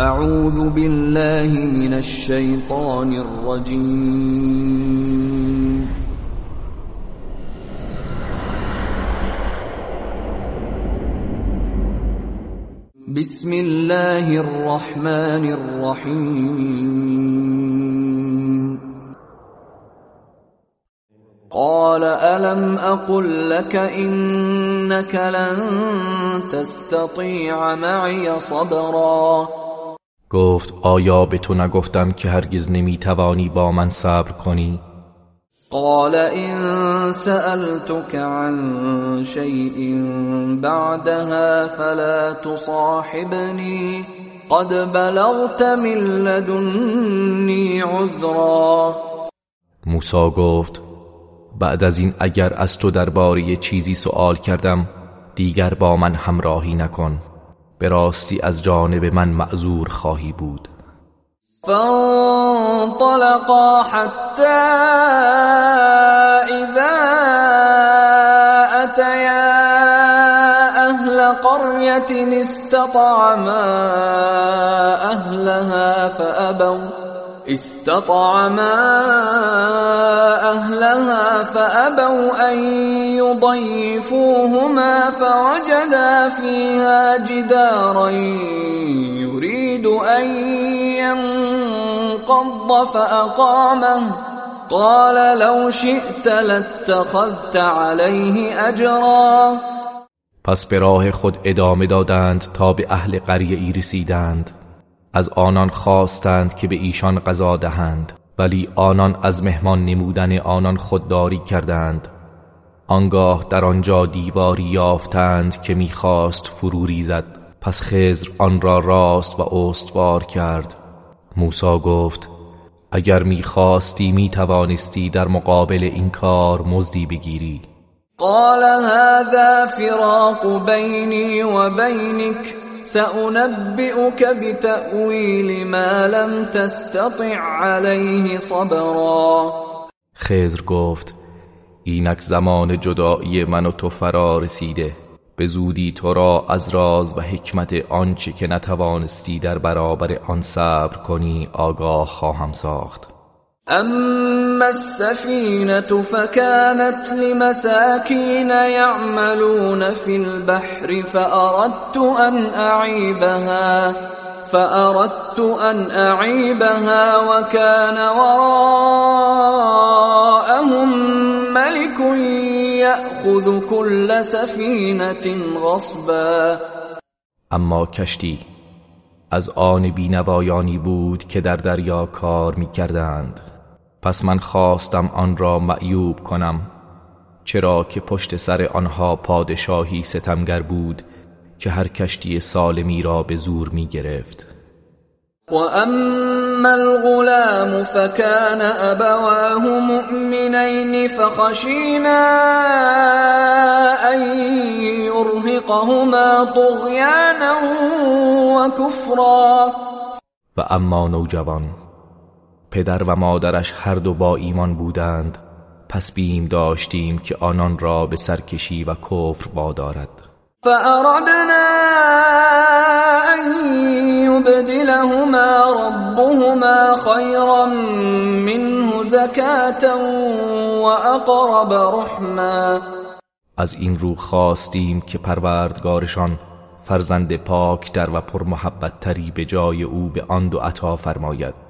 أعوذ بالله من الشیطان الرجیم بسم الله الرحمن الرحیم قال ألم أقل لك إنك لن تستطيع معي صبرا؟ گفت آیا به تو نگفتم که هرگز نمی‌توانی با من صبر کنی؟ قال ان سألتك عن شيء بعدها فلا تصاحبني قد بلغت من لدني عذرا. موسی گفت بعد از این اگر از تو درباره چیزی سوال کردم دیگر با من همراهی نکن. به راستی از جانب من معذور خواهی بود. فانطلقا حتى اتيا اهل قرية استطعما اهلها فابوا استطعما أهلها فأبوا أن يضيفوهما فوجدا فيها جدارا يريد أن ينقض فأقامه. قال لو شئت لاتخذت عليه أجرا. پس به راه خود ادامه دادند تا به اهل قریه ای رسیدند. از آنان خواستند که به ایشان غذا دهند ولی آنان از مهمان نمودن آنان خودداری کردند. آنگاه در آنجا دیواری یافتند که می‌خواست فرو ریزد. پس خزر آن را راست و استوار کرد. موسی گفت اگر می‌خواستی می‌توانستی در مقابل این کار مزدی بگیری. قال هذا فراق بینی و بینک. سأنبئك بتأویل ما لم تستطع عليه صبرا. خزر گفت اینک زمان جدایی من و تو فرا رسیده. به زودی تو را از راز و حکمت آنچه که نتوانستی در برابر آن صبر کنی آگاه خواهم ساخت. اما السفينة فكانت لمساكين يعملون في البحر فأردت أن أعيبها فأردت أن أعيبها وكان وراءهم ملك يأخذ كل سفينة غصبا. اما کشتی از آن بینوایانی بود که در دریا کار می کردند پس من خواستم آن را معیوب کنم. چرا که پشت سر آنها پادشاهی ستمگر بود که هر کشتی سالمی را به زور می گرفت. و اما الغلام فكان ابواه مؤمنین فخشینا ان يرهقهما طغیانا و کفرا و اما نوجوان پدر و مادرش هر دو با ایمان بودند پس بیم داشتیم که آنان را به سرکشی و کفر وادارد. فأردنا ان يبدلهما ربهما خيرا منه زكاة وأقرب رحما. از این رو خواستیم که پروردگارشان فرزند پاک در و پرمحبت تری به جای او به آن دو عطا فرماید.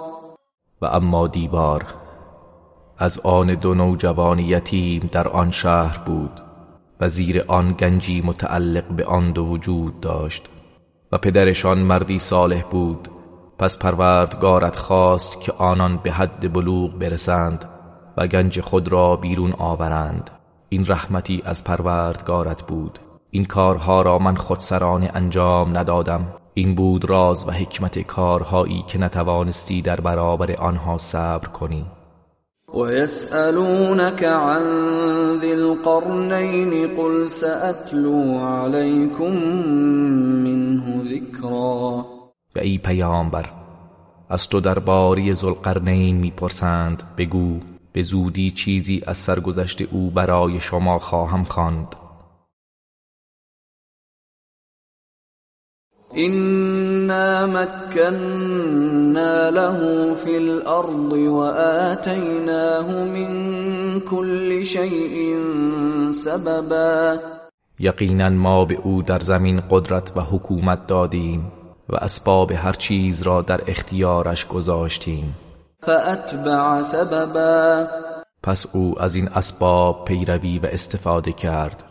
و اما دیوار. از آن دو نوجوان یتیم در آن شهر بود و زیر آن گنجی متعلق به آن دو وجود داشت و پدرشان مردی صالح بود. پس پروردگارت خواست که آنان به حد بلوغ برسند و گنج خود را بیرون آورند. این رحمتی از پروردگارت بود. این کارها را من خودسرانه انجام ندادم. این بود راز و حکمت کارهایی که نتوانستی در برابر آنها صبر کنی. ويسألونك عن ذي القرنين قل سأتلو عليكم منه ذكرا. و ای پیامبر از تو درباره ذوالقرنین می‌پرسند بگو به زودی چیزی از سرگذشت او برای شما خواهم خواند. إنا مكنا له في الأرض وآتيناه من كل شيء سببا. یقینا ما به او در زمین قدرت و حکومت دادیم و اسباب هر چیز را در اختیارش گذاشتیم. فأتبع سببا. پس او از این اسباب پیروی و استفاده کرد.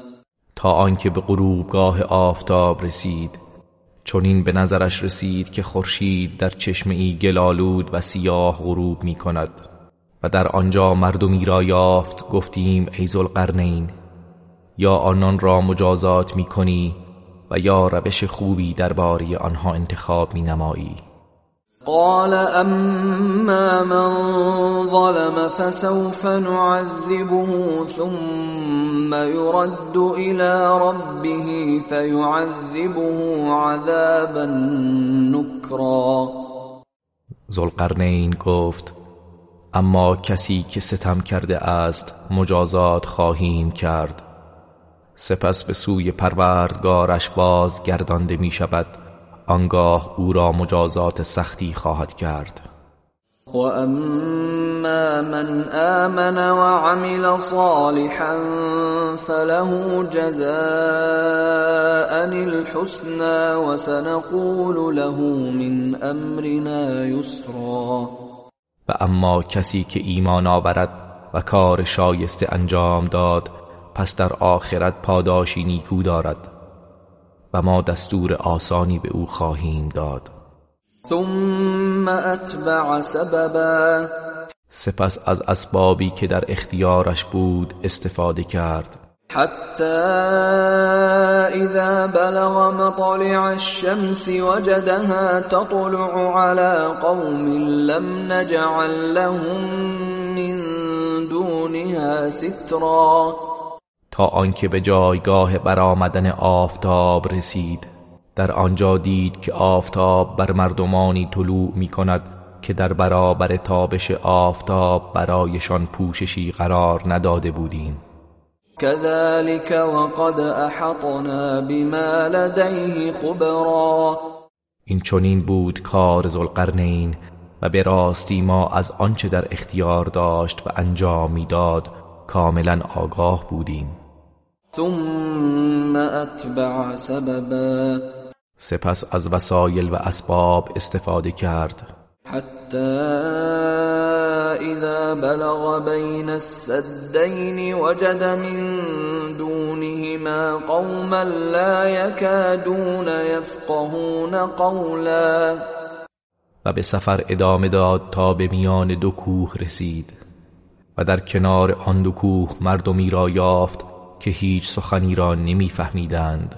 تا آنکه به غروبگاه آفتاب رسید. چنین به نظرش رسید که خورشید در چشمه ای گلالود و سیاه غروب می کند و در آنجا مردمی را یافت گفتیم ای ذوالقرنین یا آنان را مجازات می کنی و یا روش خوبی درباره آنها انتخاب می نمایی قال اما من ظلم فسوف نعذبه ثم يرد الى ربه فيعذبه عذابا نكرا. ذوالقرنین گفت اما کسی که ستم کرده است مجازات خواهیم کرد. سپس به سوی پروردگارش باز گردانده می شود آنگاه او را مجازات سختی خواهد کرد. و اما من آمن وعمل صالحا فله جزاء الحسنى وسنقول له من امرنا یسرا و اما کسی که ایمان آورد و کار شایسته انجام داد پس در آخرت پاداشی نیکو دارد. و ما دستور آسانی به او خواهیم داد. ثم اتبع سببا. سپس از اسبابی که در اختیارش بود استفاده کرد. حتى اذا بلغ مطلع الشمس وجدها تطلع على قوم لم نجعل لهم من دونها سترا. تا آنکه به جایگاه برآمدن آفتاب رسید. در آنجا دید که آفتاب بر مردمانی طلوع می کند که در برابر تابش آفتاب برایشان پوششی قرار نداده بودیم. كذلك وقد احطنا بما لديه خبرا. این چنین بود کار ذوالقرنین و به راستی ما از آنچه در اختیار داشت و انجام می‌داد کاملا آگاه بودیم. ثم اتبع سببا. سپس از وسایل و اسباب استفاده کرد. حتى اذا بلغ بين السدين وجد من دونهما قوما لا يكادون يفقهون قولا. و به سفر ادامه داد تا به میان دو کوه رسید. و در کنار آن دو کوه مردمی را یافت که هیچ سخنی را نمیفهمیدند.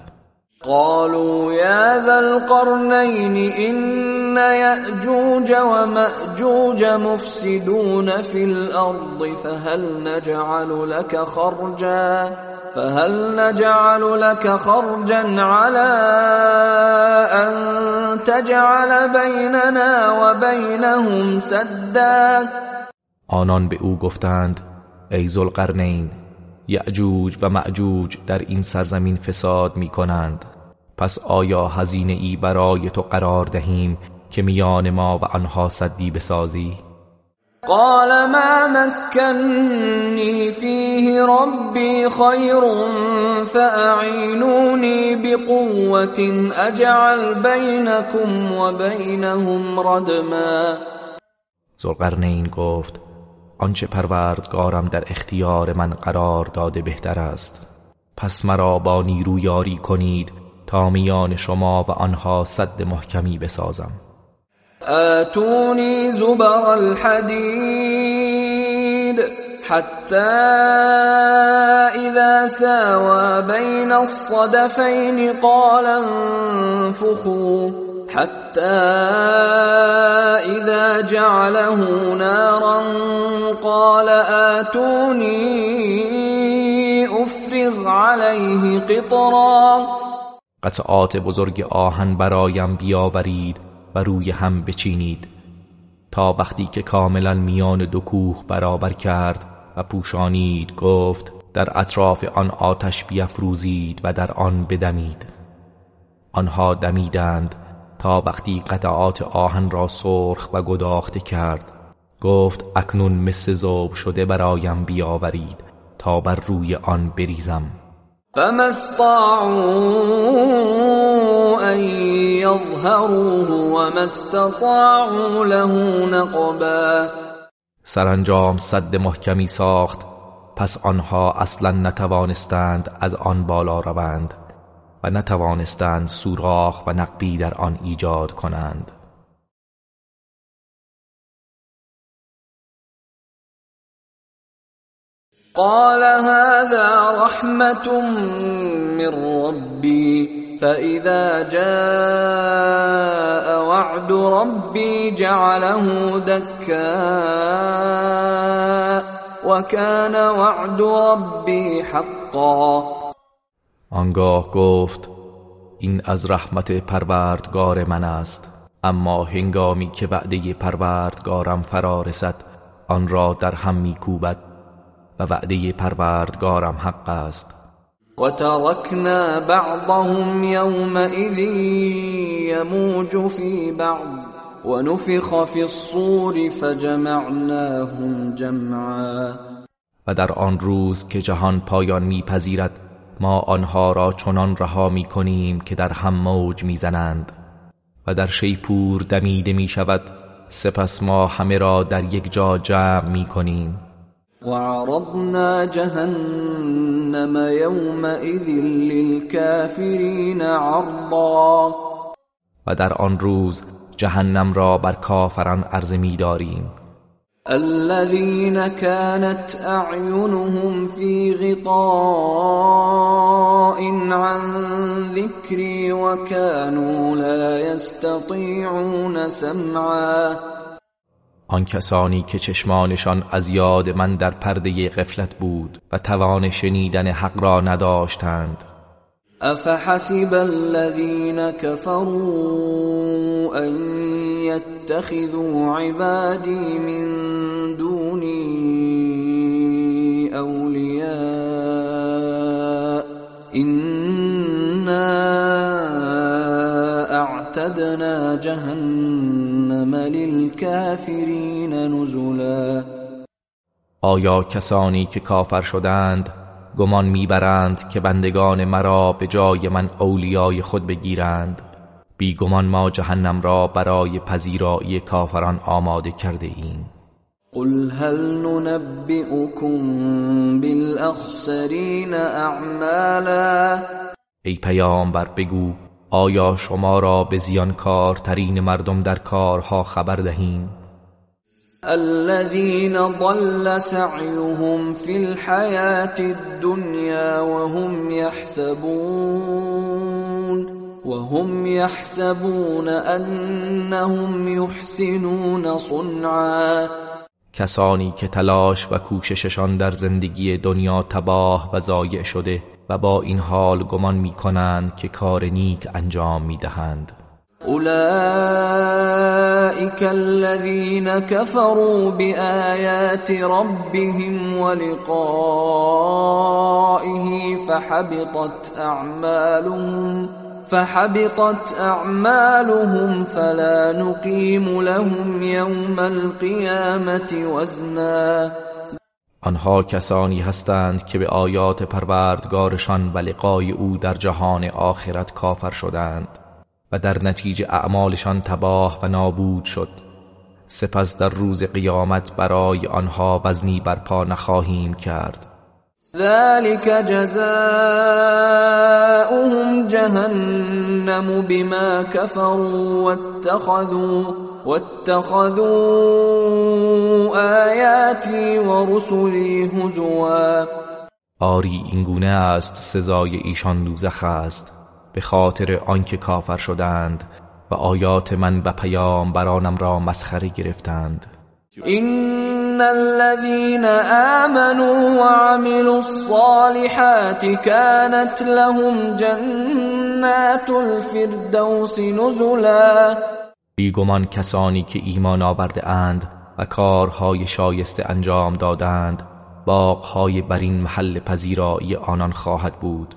قالوا يا ذا القرنين إن يأجوج ومأجوج مفسدون في الأرض فهل نجعل لك خرجا؟ فهل نجعل لك خرجا على أن تجعل بيننا وبينهم سدا؟ آنان به او گفتند ای ذوالقرنین یعجوج و معجوج در این سرزمین فساد می کنند پس آیا هزینه ای برای تو قرار دهیم که میان ما و آنها صدی بسازی؟ قال ما مكنني فيه ربي خير فأعينوني بقوة أجعل بينكم وبينهم ردما. زلقرنین گفت آنچه پروردگارم در اختیار من قرار داده بهتر است. پس مرا با نیرو یاری کنید تا میان شما و آنها صد محکمی بسازم. آتوني زبر الحديد حتى إذا ساوى بين الصدفين قال انفخوا حتى إذا جعله نارا قال آتوني أفرغ عليه قطرا. قطعات بزرگ آهن برایم بیاورید و روی هم بچینید. تا وقتی که کاملا میان دو کوه برابر کرد و پوشانید گفت در اطراف آن آتش بیافروزید و در آن بدمید. آنها دمیدند. تا وقتی قطعات آهن را سرخ و گداخته کرد گفت اکنون مثل زوب شده برایم بیاورید تا بر روی آن بریزم. فما استطاعوا ان يظهروه وما استطاعوا له نقبا. سرانجام صد محکمی ساخت پس آنها اصلا نتوانستند از آن بالا روند. و نتوانستند سوراخ و نقبی در آن ایجاد کنند. قال هذا رحمة من ربي فإذا جاء وعد ربي جعله دكا وكان وعد ربي حقا. آنگاه گفت این از رحمت پروردگار من است. اما هنگامی که وعده پروردگارم فرا رسد آن را در هم میکوبد و وعده پروردگارم حق است. و ترکنا بعضهم یومئذ یموج فی بعض ونفخ فی الصور فجمعناهم جمعا. و در آن روز که جهان پایان میپذیرد ما آنها را چنان رها می کنیم که در هم موج می‌زنند و در شیپور دمیده می شود سپس ما همه را در یک جا جمع می کنیم وعرضنا جهنم يومئذ للكافرين عرضا. و در آن روز جهنم را بر کافران عرضه می داریم الذين كانت اعينهم في غطاء عن ذكري وكانوا لا يستطيعون سمعا. آن کسانی که چشمانشان از یاد من در پرده غفلت بود و توان شنیدن حق را نداشتند. افحسب الذين كفروا ان يتخذوا عبادي من دوني اولياء انا اعتدنا جهنم للكافرین نزلا. آیا کسانی که کافر شدند گمان می‌برند که بندگان مرا به جای من اولیای خود بگیرند. بیگمان ما جهنم را برای پذیرایی کافران آماده کرده ایم. قل هل ننبئكم بالاخسرین اعمالا؟ ای پیامبر بگو آیا شما را به زیانکارترین مردم در کارها خبر دهیم؟ الذين ضل سعيهم في الحياة الدنيا وهم يحسبون وهم يحسبون أنهم يحسنون صنعا. کسانی که تلاش و کوشششان در زندگی دنیا تباه و ضایع شده و با این حال گمان می کنند که کار نیک انجام می دهند اولئك الذين كفروا بآيات ربهم ولقائه فحبطت أعمالهم فحبطت أعمالهم فلا نقيم لهم يوم القيامة وزنا. آنها کسانی هستند که به آیات پروردگارشان و لقای او در جهان آخرت کافر شدند. و در نتیجه اعمالشان تباه و نابود شد. سپس در روز قیامت برای آنها وزنی برپا نخواهیم کرد. ذلك جزاؤهم جهنم بما كفروا واتخذوا واتخذوا آیاتی و رسلی هزوا. آری این گونه است سزای ایشان دوزخ است. به خاطر آنکه کافر شدند و آیات من و برانم را مسخره گرفتند. ان الذين آمنوا وعملوا الصالحات كانت لهم جنات الفردوس نزلا. بیگمان کسانی که ایمان آورده اند و کارهای شایسته انجام دادند باغهای بر این محل پذیرایی آنان خواهد بود.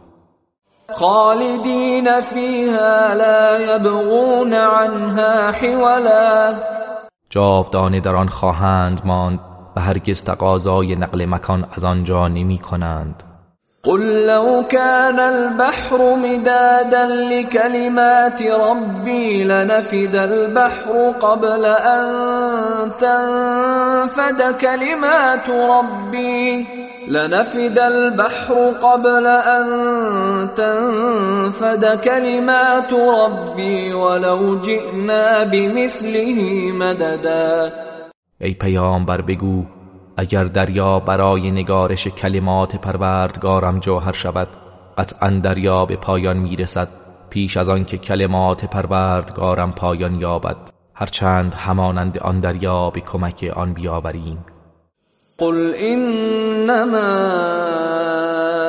خالدین فیها لا یبغون عنها حولا. جاودانه در آن خواهند ماند و هرگز تقاضای نقل مکان از آنجا نمی کنند. قل لو كان البحر مدادا لكلمات ربي لنفد البحر قبل أن تنفد كلمات ربي لنفد البحر قبل أن تنفد كلمات ربي ولو جئنا بمثله مددا. ای پیامبر بگو اگر دریا برای نگارش کلمات پروردگارم جوهر شود قطعا دریا به پایان می‌رسد پیش از آنکه کلمات پروردگارم پایان یابد. هرچند همانند آن دریا به کمک آن بیاوریم. قل انما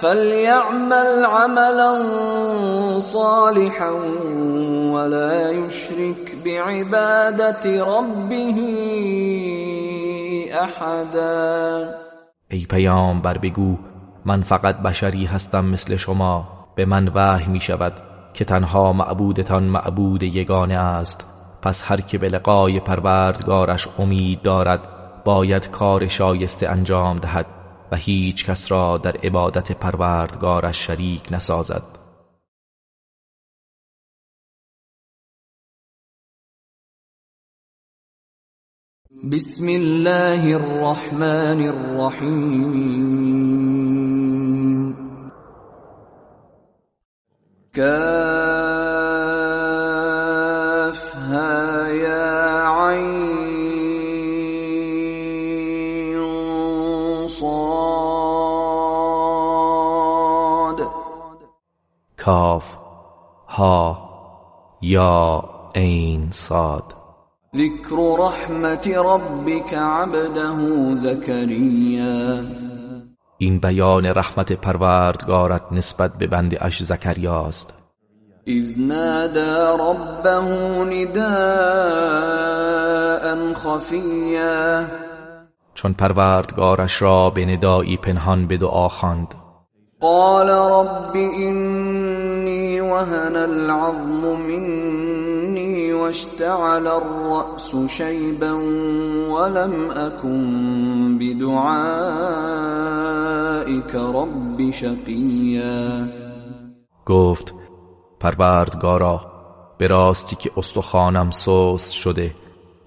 فليعمل عملا صالحا ولا يشرك بعبادة ربه احدا ای پیامبر بگو من فقط بشری هستم مثل شما به من وحی می شود که تنها معبودتان معبود یگانه است. پس هر که به لقای پروردگارش امید دارد باید کار شایسته انجام دهد. و هیچ کس را در عبادت پروردگارش شریک نسازد. بسم الله الرحمن الرحیم. کاف ها یا عین صاد. ذكر رحمت ربك عبده زكريا این بیان رحمت پروردگارت نسبت به بند اش زکریاست. اذ نادى ربه نداء خفیا چون پروردگارش را به ندایی پنهان به دعا خواند. قال رب اینی وهن العظم مني واشتعل الرأس شيبا ولم أكن بدعائك رب شقيا. گفت پروردگارا به راستی که استخوانم سوس شده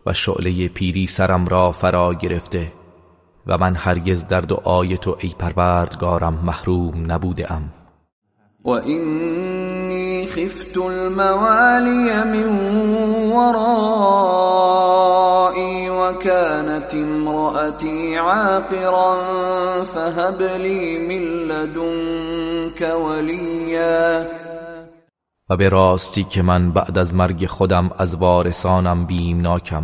و شعله پیری سرم را فرا گرفته. و من هرگز در دعای تو ای پروردگارم محروم نبوده ام و اینی خفت الموالی من ورایی و وكانت امرأتي عاقرا فهب لي من لدنك وليا و به راستی که من بعد از مرگ خودم از وارثانم بیمناکم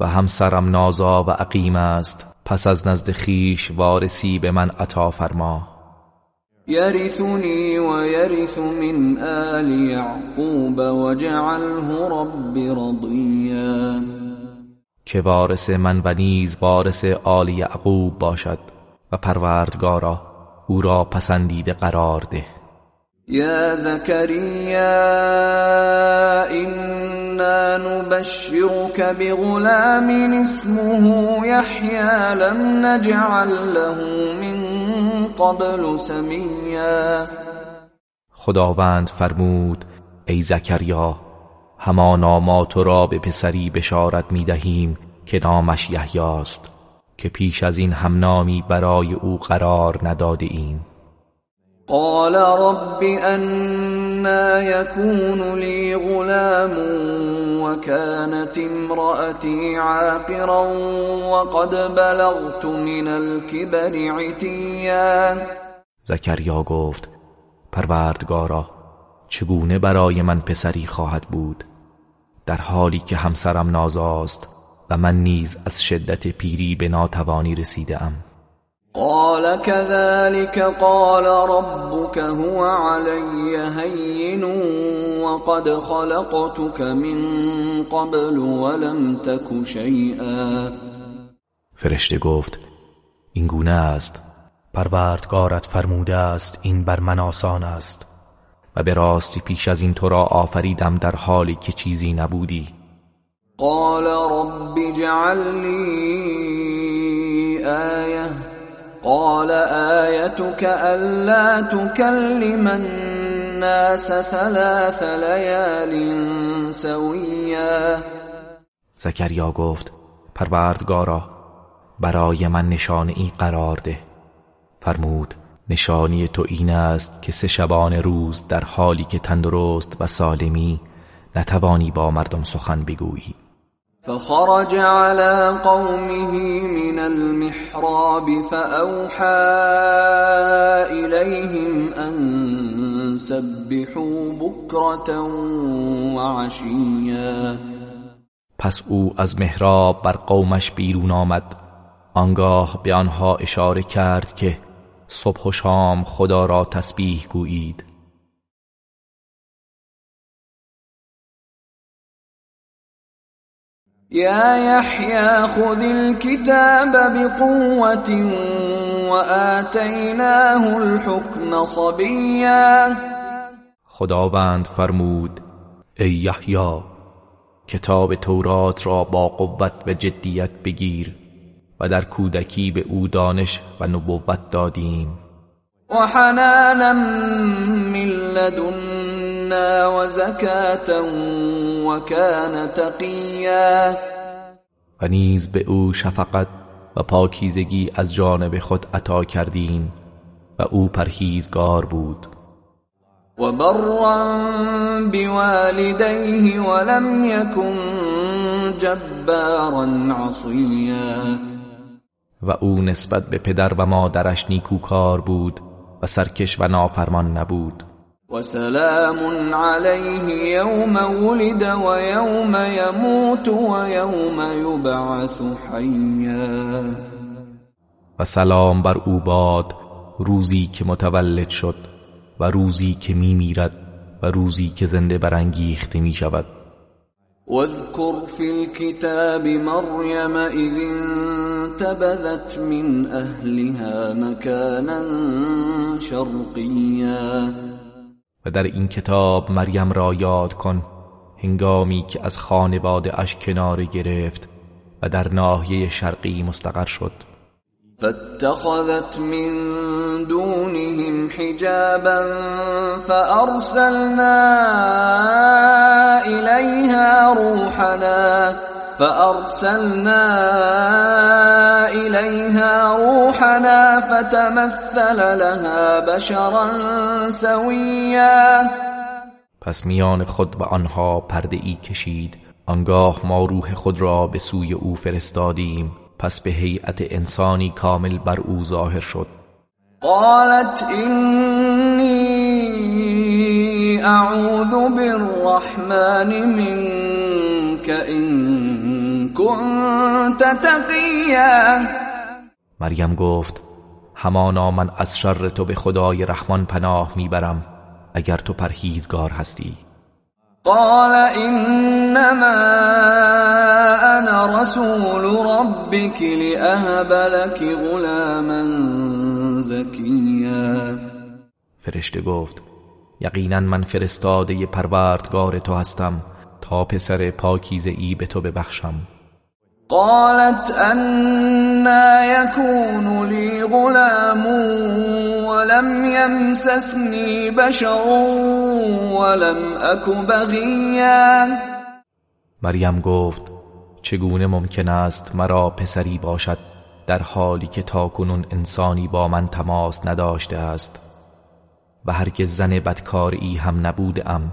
و همسرم نازا و عقیم است پس از نزد خیش وارثی به من عطا فرما. يرثني ويرث من آل يعقوب وجعله رب رضيا که وارث من و نیز وارث آل یعقوب باشد و پروردگارا او را پسندیده قرار ده. یا زكريا إنا نبشرك بغلام اسمه يحيى لم نجعل له من قبل سمیا خداوند فرمود ای زکریا همانا ما تو را به پسری بشارت می دهیم که نامش یحیاست که پیش از این همنامی برای او قرار نداده ایم. قال رب انا يكون لي غلام وكانت امرأتي عاقرا وقد بلغت من الكبر عتيا. زکریا گفت پروردگارا چگونه برای من پسری خواهد بود؟ در حالی که همسرم نازاست و من نیز از شدت پیری به ناتوانی رسیده ام قال كذلك قال ربك هو علي هين وقد خلقتك من قبل ولم تك شيئا. فرشته گفت این گونه است. پروردگارت فرموده است این بر من آسان است. و به راستی پیش از این تو را آفریدم در حالی که چیزی نبودی. قال رب اجعل آیه. قال آيتك ألا تكلم الناس ثلاث ليال سويا. زکریا گفت پروردگارا برای من نشانه ای قرار ده. فرمود نشانی تو این است که سه شبان روز در حالی که تندرست و سالمی نتوانی با مردم سخن بگویی. فخرج على قومه من المحراب فأوحى إليهم أن سبحوا بكرة وعشيا. پس او از محراب بر قومش بیرون آمد. آنگاه به آنها اشاره کرد که صبح و شام خدا را تسبیح گویید. يا يحيى خذ الكتاب بقوة وآتيناه الحكم صبيا. خداوند فرمود ای یحیی کتاب تورات را با قوت و جدیت بگیر و در کودکی به او دانش و نبوت دادیم. و حنانا من لدنا و زکاتا و کان تقیا و نیز به او شفقت و پاکیزگی از جانب خود عطا کردیم و او پرهیزگار بود. و برا بوالديه ولم يكن جبارا عصیا و او نسبت به پدر و مادرش نیکوکار بود و سرکش و نافرمان نبود. و سلام علیه یوم ولد و یوم یموت و یوم یبعث حیا و سلام بر او باد روزی که متولد شد و روزی که می میرد و روزی که زنده برانگیخته می شود. واذكر في الكتاب مريم إذ انتبذت من أهلها مكانا شرقيا. و در این کتاب مریم را یاد کن هنگامی که از خانواده اش کنار گرفت و در ناحیه شرقی مستقر شد. فاتخذت من دونهم حجابا فأرسلنا إليها روحنا فأرسلنا إليها روحنا فتمثل لها بشرا سويا. پس میان خود و آنها پرده ای کشید. آنگاه ما روح خود را به سوی او فرستادیم. پس به هیئت انسانی کامل بر او ظاهر شد. قالت اینی اعوذ بالرحمن منك ان كنت تقیا. مریم گفت همانا من از شر تو به خدای رحمان پناه می‌برم اگر تو پرهیزگار هستی. قال انما انا رسول ربك لاهب لك غلاما زكيا فرشته گفت یقینا من فرستاده پروردگار تو هستم تا پسر پاکیزه ای به تو ببخشم. قالت انا يكون لي غلام ولم يمسسني بشر ولم اك بغيا. مریم گفت چگونه ممکن است مرا پسری باشد در حالی که تاکنون انسانی با من تماس نداشته است؟ و هرگز زن بدکاری هم نبودم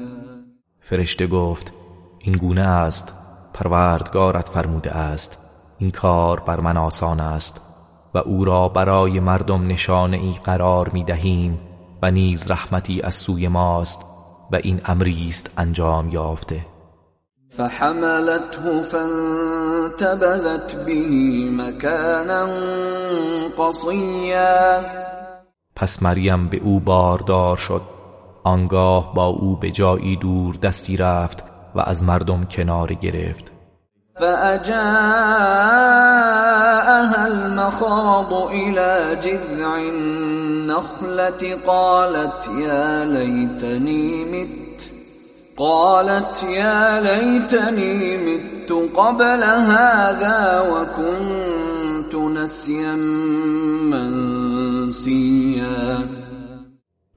فرشته گفت این گونه است پروردگارت فرموده است این کار بر من آسان است و او را برای مردم نشانه ای قرار می دهیم و نیز رحمتی از سوی ماست و این امری است انجام یافته. فحملته فانتبذت به مكانا قصیا. پس مریم به او باردار شد. آنگاه با او به جایی دور دستی رفت و از مردم کنار گرفت. فأجاءها المخاض إلى جذع النخلة قالت يا ليتني مت قالت يا ليتني مت قبل هذا وكنت نسيا منسيا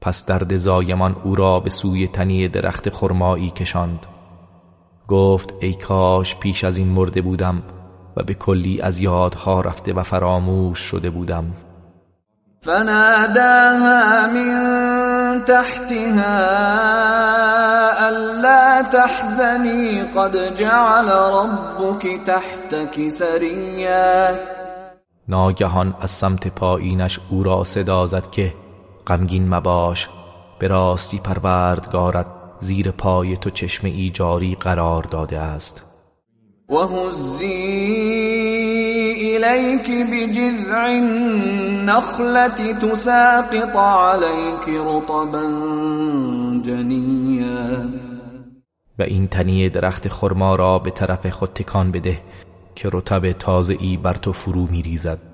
پس درد زایمان او را به سوی تنی درخت خرمایی کشاند. گفت ای کاش پیش از این مرده بودم و به کلی از یادها رفته و فراموش شده بودم. فناداها من تحتها الا تحزنی قد جعل ربك تحتك سریا ناگهان از سمت پایینش او را صدا زد که غمگین مباش به راستی پروردگارت زیر پای تو چشم ای جاری قرار داده است. و هزی الیک بجذع النخلة تساقط عليك رطبا جنیا. و این تنی درخت خرما را به طرف خود تکان بده که رطب تازه ای بر تو فرو میریزد.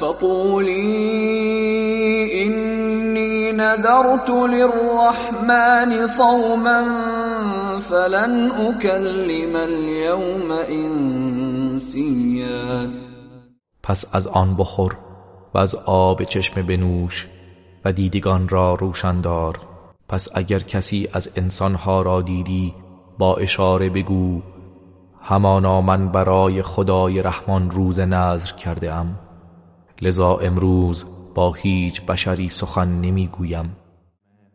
فقولي إني نذرت للرحمن صوما فلن اکلم اليوم انسیا پس از آن بخور و از آب چشم بنوش و دیدگان را روشن دار. پس اگر کسی از انسانها را دیدی با اشاره بگو همانا من برای خدای رحمان روز نظر کرده ام. لذا امروز با هیچ بشری سخن نمی‌گویم.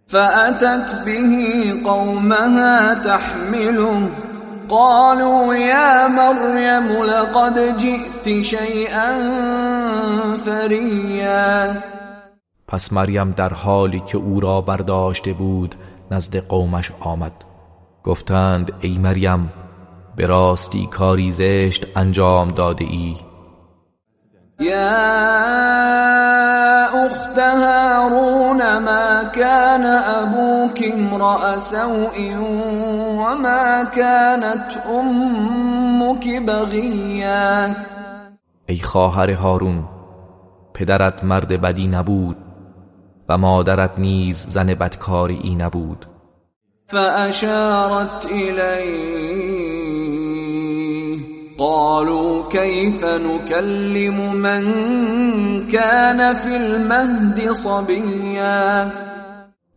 فأتت به قومها تحمله. قالوا يا مريم لقد جئت شيئا فريا. پس مریم در حالی که او را برداشته بود نزد قومش آمد. گفتند ای مریم به راستی کاری زشت انجام داده ای یا اخت هارون ما كان ابوك امرأ سوء وما كانت امك بغیا ای خواهر هارون پدرت مرد بدی نبود و مادرت نیز زن بدکاری نبود. فأشارت إليه قالوا كيف نكلم من كان في المهد صبيا؟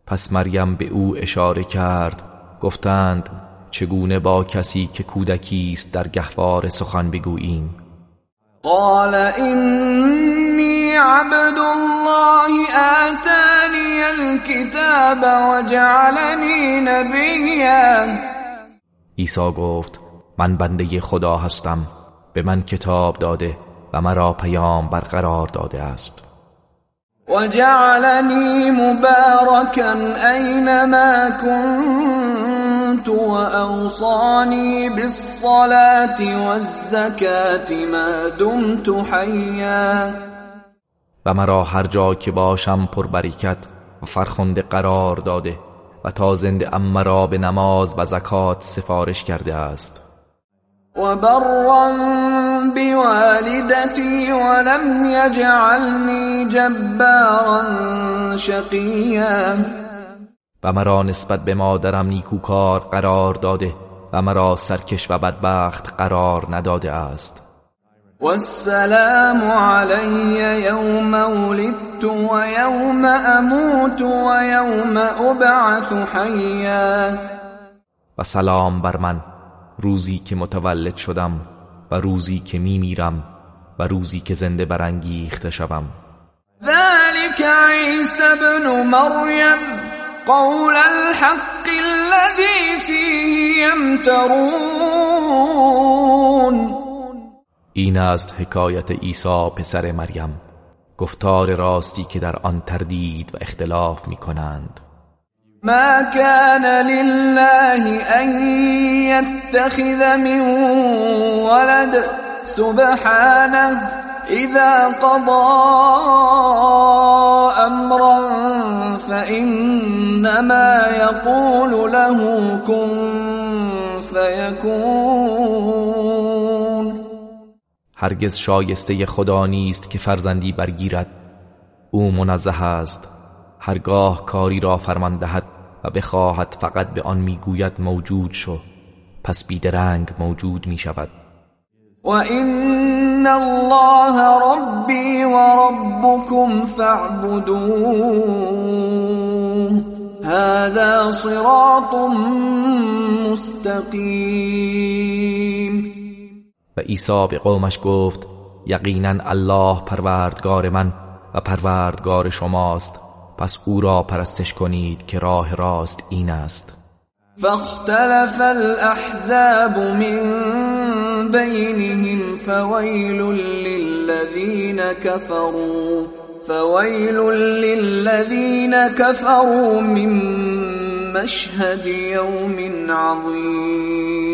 پس مریم به او اشاره کرد گفتند چگونه با کسی که کودکی است در گهوار سخن بگوییم؟ قال إني عبد الله آتاني الكتاب وجعلني نبيا عیسی گفت من بنده خدا هستم به من کتاب داده و مرا پیام برقرار داده است. وجعلني مباركا أينما كنت وأوصاني بالصلاة والزكاة ما دمت حيا و مرا هر جا که باشم پربرکت و فرخنده قرار داده و تا زنده ام مرا به نماز و زکات سفارش کرده است. وبرا بوالدتي ولم يجعلني جبارا شقيا. و مرا نسبت به مادرم نیکوکار قرار داده و مرا سرکش و بدبخت قرار نداده است. والسلام علي يوم ولدت ويوم أموت ويوم أبعث حيا و سلام بر من. روزی که متولد شدم و روزی که میمیرم و روزی که زنده برانگیخته شوم. ذلك عيسى ابن مريم قول الحق الذي فيه يمترون. این است حکایت عیسی پسر مریم گفتار راستی که در آن تردید و اختلاف می کنند ما كان لله أن يتخذ من ولد سبحانه إذا قضى أمرا فإنما يقول له كن فيكون. هرگز شایسته خدا نیست که فرزندی برگیرد. او منزه است. هرگاه کاری را فرمان دهد و بخواهد فقط به آن می‌گوید موجود شو پس بیدرنگ موجود می شود وإن الله ربي وربكم فاعبدوه هذا صراط مستقيم و عیسی به قومش گفت یقینا الله پروردگار من و پروردگار شماست. پس او را پرستش کنید که راه راست این است. فاختلف الأحزاب من بينهم فويل للذين كفروا فويل للذين كفروا من مشهد يوم عظيم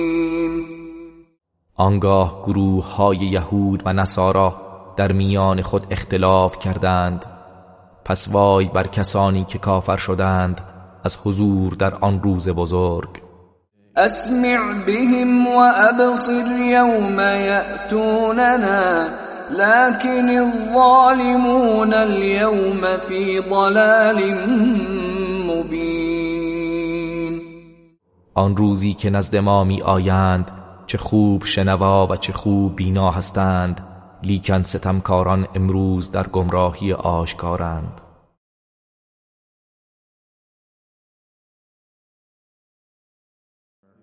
آنگاه گروه های یهود و نصارا در میان خود اختلاف کردند پس وای بر کسانی که کافر شدند از حضور در آن روز بزرگ. اسمع بهم وابصر يوم يأتوننا لكن الظالمون اليوم في ضلال مبين آن روزی که نزد ما می آیند چه خوب شنوا و چه خوب بینا هستند. لیکن ستمکاران امروز در گمراهی آشکارند.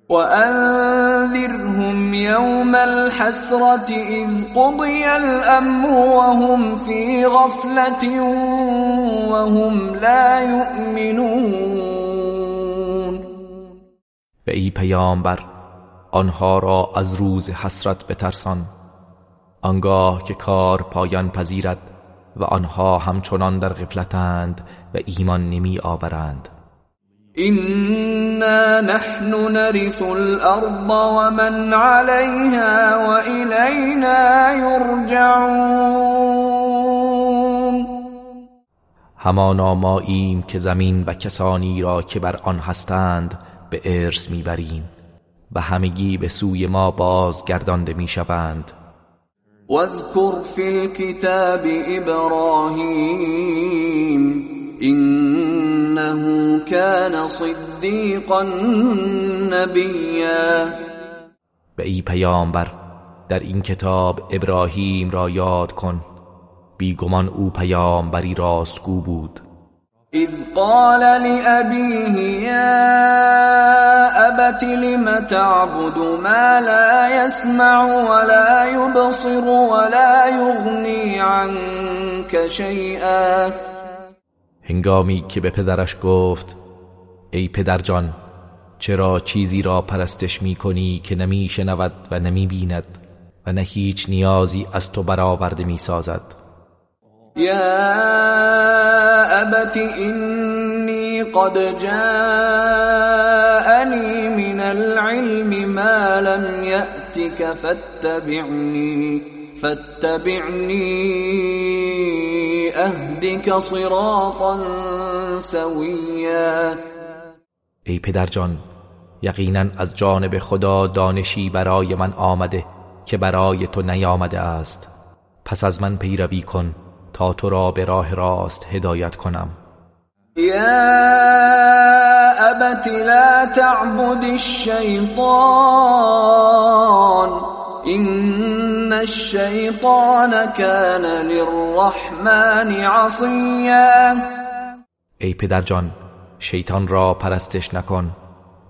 وأنذرهم يوم الحسرة إذ قضي الأمر وهم في غفلة وهم لا يؤمنون. و ای پیامبر آنها را از روز حسرت بترسان. آنگاه که کار پایان پذیرد و آنها همچنان در غفلتند و ایمان نمی آورند. إنا نحن نرث الأرض ومن عليها وإلينا يرجعون. همانا ماییم که زمین و کسانی را که بر آن هستند به ارث می‌بریم و همگی به سوی ما بازگردانده می‌شوند. واذكر في الكتاب إبراهيم إنه كان صديقا نبيا. به ای پیامبر در این کتاب ابراهیم را یاد کن. بیگمان او پیامبری راستگو بود. إذ قال لأبيه يا أبت لم تعبد ما لا يسمع ولا يبصر ولا يغني عنك شيئا؟ هنگامی که به پدرش گفت ای پدرجان چرا چیزی را پرستش می کنی که نمی شنود و نمی بیند و نه هیچ نیازی از تو برآورده می سازد؟ يا أبت إني قد جاءني من العلم ما لم يأتك فاتبعني فاتبعني أهدك صراطا سويا. ای پدرجان یقینا از جانب خدا دانشی برای من آمده که برای تو نیامده است. پس از من پیروی کن. تا تو را به راه راست هدایت کنم. يا أبت لا تعبد الشيطان إن الشيطان كان للرحمن عصيا ای پدرجان شیطان را پرستش نکن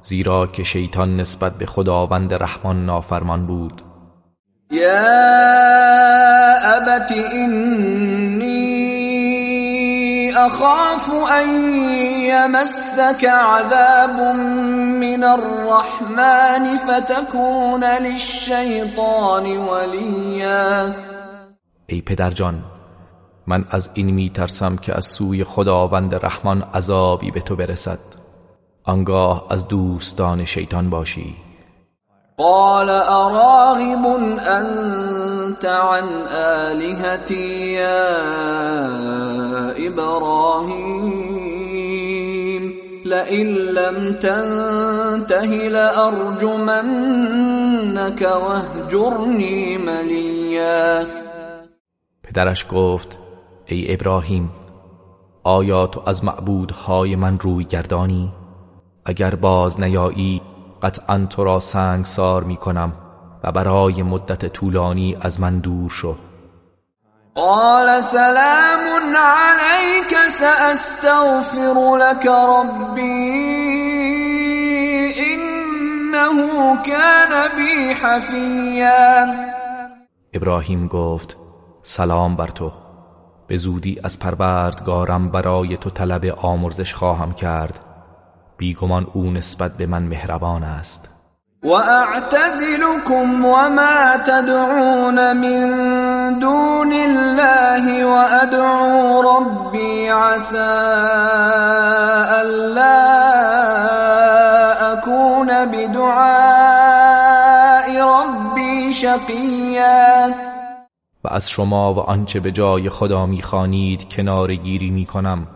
زیرا که شیطان نسبت به خداوند رحمان نافرمان بود. يا أبت إني أخاف أن يمسك عذاب من الرحمن فتكون للشيطان وليا. ای پدرجان من از این می ترسم که از سوی خداوند رحمان عذابی به تو برسد. آنگاه از دوستان شیطان باشی. قال أراغب أنت عن آلهتي يا إبراهيم؟ لئن لم تنته لأرجمنك واهجرني مليا. پدرش گفت ای ابراهیم آیا تو از معبودهای من روی گردانی؟ اگر باز نیایی قطعا تو را سنگسار می کنم و برای مدت طولانی از من دور شو. قال سلام عليك سأستغفر لك ربي إنه كان بي حفيا ابراهیم گفت سلام بر تو. به زودی از پروردگارم برای تو طلب آمرزش خواهم کرد. بیگمان او نسبت به من مهربان است. وأعتزلكم وما تدعون من دون الله وأدعو ربي عسى ألا أكون بدعاء ربي شقيا. و از شما و آنچه به جای خدا می‌خوانید کنار گیری می‌کنم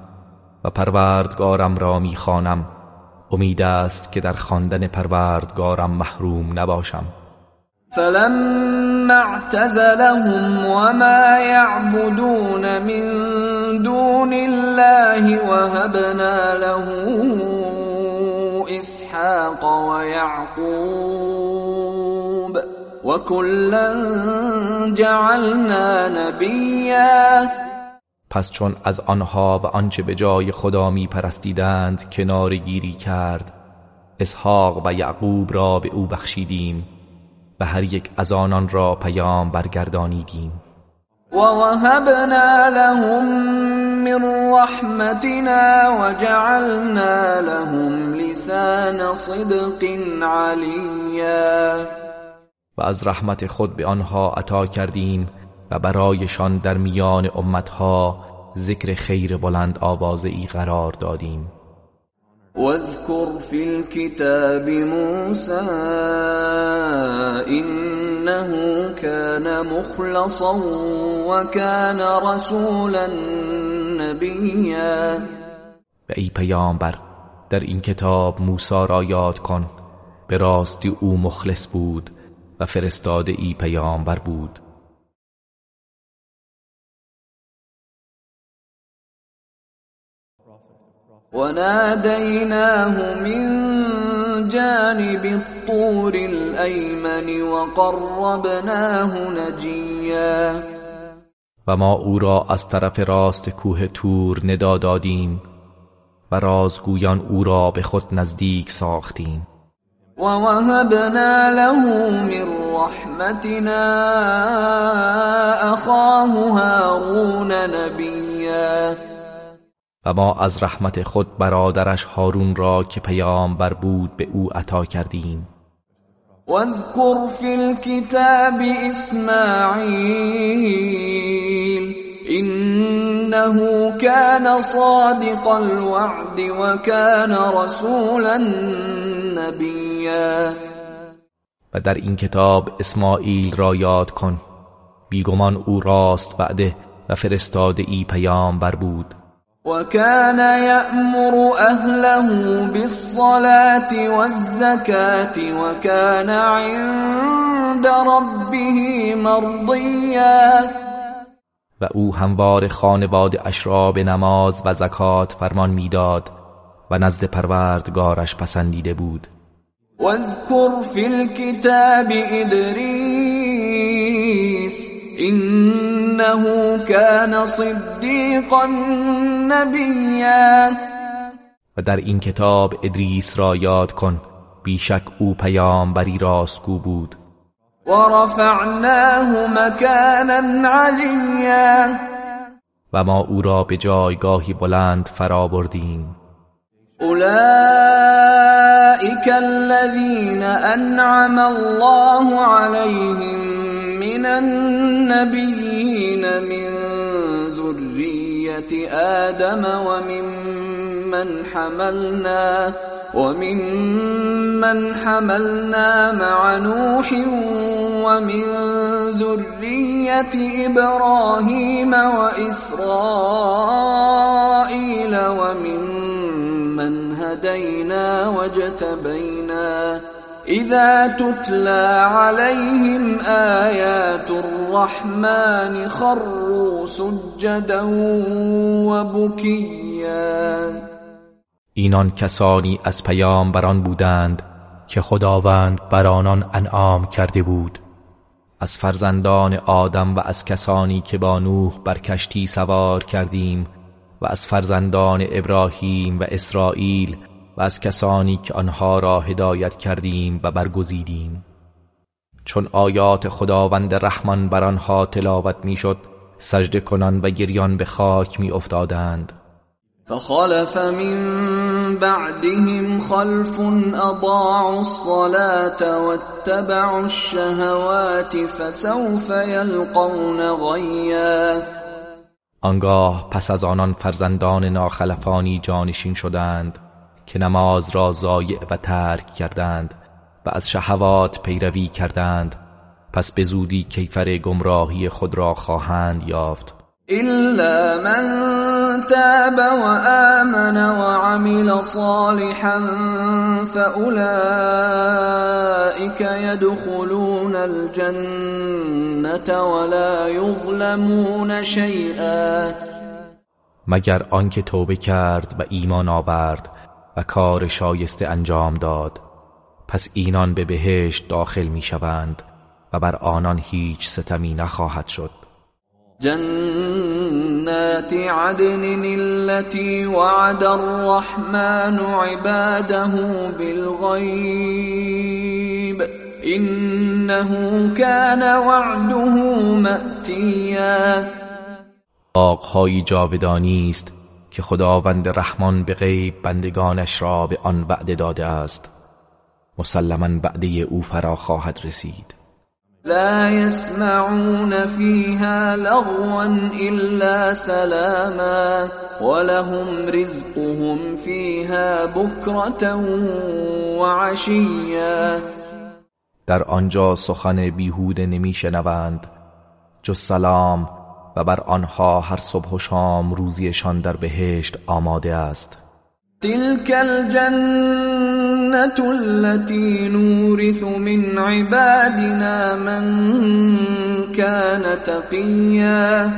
و پروردگارم را می‌خوانم. امید است که در خواندن پروردگارم محروم نباشم. فلما اعتزلهم وما يعبدون من دون الله وهبنا له اسحاق ويعقوب وكلا جعلنا نبيا پس چون از آنها و آنچه به جای خدا می پرستیدند کنار گیری کرد اسحاق و یعقوب را به او بخشیدیم و هر یک از آنان را پیام برگردانیدیم. ووهبنا لهم من رحمتنا وجعلنا لهم لسان صدق عليا و از رحمت خود به آنها عطا کردیم و برایشان در میان امتها ذکر خیر بلند آوازه ای قرار دادیم. واذكر في الكتاب موسى إنه كان مخلصا وكان رسولا نبيا و ای پیامبر در این کتاب موسی را یاد کن. به راستی او مخلص بود و فرستاده ای پیامبر بود. وناديناه من جانب الطور الأيمن وقربناه نجيا. و ما او را از طرف راست کوه تور ندا دادیم و رازگویان او را به خود نزدیک ساختیم. و وهبنا له من رحمتنا اخاه هارون نبیا و ما از رحمت خود برادرش هارون را که پیامبر بود به او عطا کردیم. واذكر في الكتاب اسماعیل انه كان صادق الوعد وكان رسولا نبیا. و در این کتاب اسماعیل را یاد کن. بیگمان او راست وعده و فرستاده ای پیامبر بود. وكان يأمر أهله بالصلاة والزكاة وكان عند ربه مرضيا. و او هموار خانواده اش را به نماز و زکات فرمان می‌داد و نزد پروردگارش پسندیده بود. واذكر في الكتاب ادریس انه كان صدیقا نبیا و در این کتاب ادریس را یاد کن بیشک او پیامبری راستگو بود. و رفعناه مکانا علیا. و ما او را به جایگاهی بلند فرا بردیم اولئك الذين انعم الله عليهم من النبيين من ذرية آدم وممن حملنا وممن حملنا مع نوح ومن ذرية إبراهيم وإسرائيل وممن هدينا واجتبينا اذا تتلى عليهم آيات الرحمن خروا سجدا وبكيا. اینان کسانی از پیامبران بودند که خداوند بر آنان انعام کرده بود. از فرزندان آدم و از کسانی که با نوح بر کشتی سوار کردیم و از فرزندان ابراهیم و اسرائیل و از کسانی که آنها را هدایت کردیم و برگزیدیم. چون آیات خداوند رحمان بر آنها تلاوت می‌شد سجده کنان و گریان به خاک می افتادند فخلف من بعدهم خلف اضاعوا الصلاة واتبعوا الشهوات فسوف يلقون غیا آنگاه پس از آنان فرزندان ناخلفانی جانشین شدند. که نماز را ضایع و ترک کردند و از شهوات پیروی کردند پس به زودی کیفر گمراهی خود را خواهند یافت. الا من تاب وآمن وعمل صالحا فأولئك يدخلون الجنة ولا يظلمون شيئا. مگر آنکه توبه کرد و ایمان آورد و کار شایسته انجام داد. پس اینان به بهشت داخل می شوند و بر آنان هیچ ستمی نخواهد شد. جنات عدن التي وعد الرحمن عباده بالغيب انه كان وعده مأتیا. باغهایی جاودانی است که خداوند رحمان به غیب بندگانش را به آن وعده داده است. مسلما وعده او فرا خواهد رسید. لا يسمعون فيها لغوا إلا سلاما ولهم رزقهم فيها بكرة وعشيا در آنجا سخن بیهوده نمیشنوند جز سلام و بر آنها هر صبح و شام روزیشان در بهشت آماده است. تلك الجنة التي نورث من عبادنا من كان تقیا.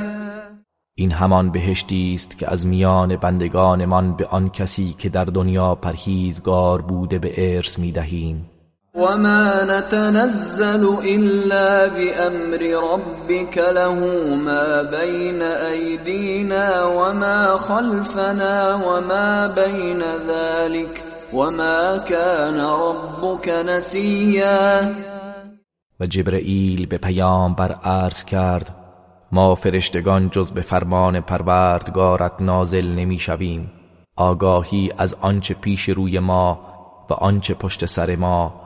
این همان بهشتی است که از میان بندگانمان به آن کسی که در دنیا پرهیزگار بوده به ارث می‌دهیم. وما نتنزل إلا بأمر ربك له ما بين أيدينا وما خلفنا وما بين ذلك وما كان ربك نسيا. و جبرئیل به پیام بر عرض کرد ما فرشتگان جز به فرمان پروردگارت نازل نمی‌شویم. آگاهی از آنچه پیش روی ما و آنچه پشت سر ما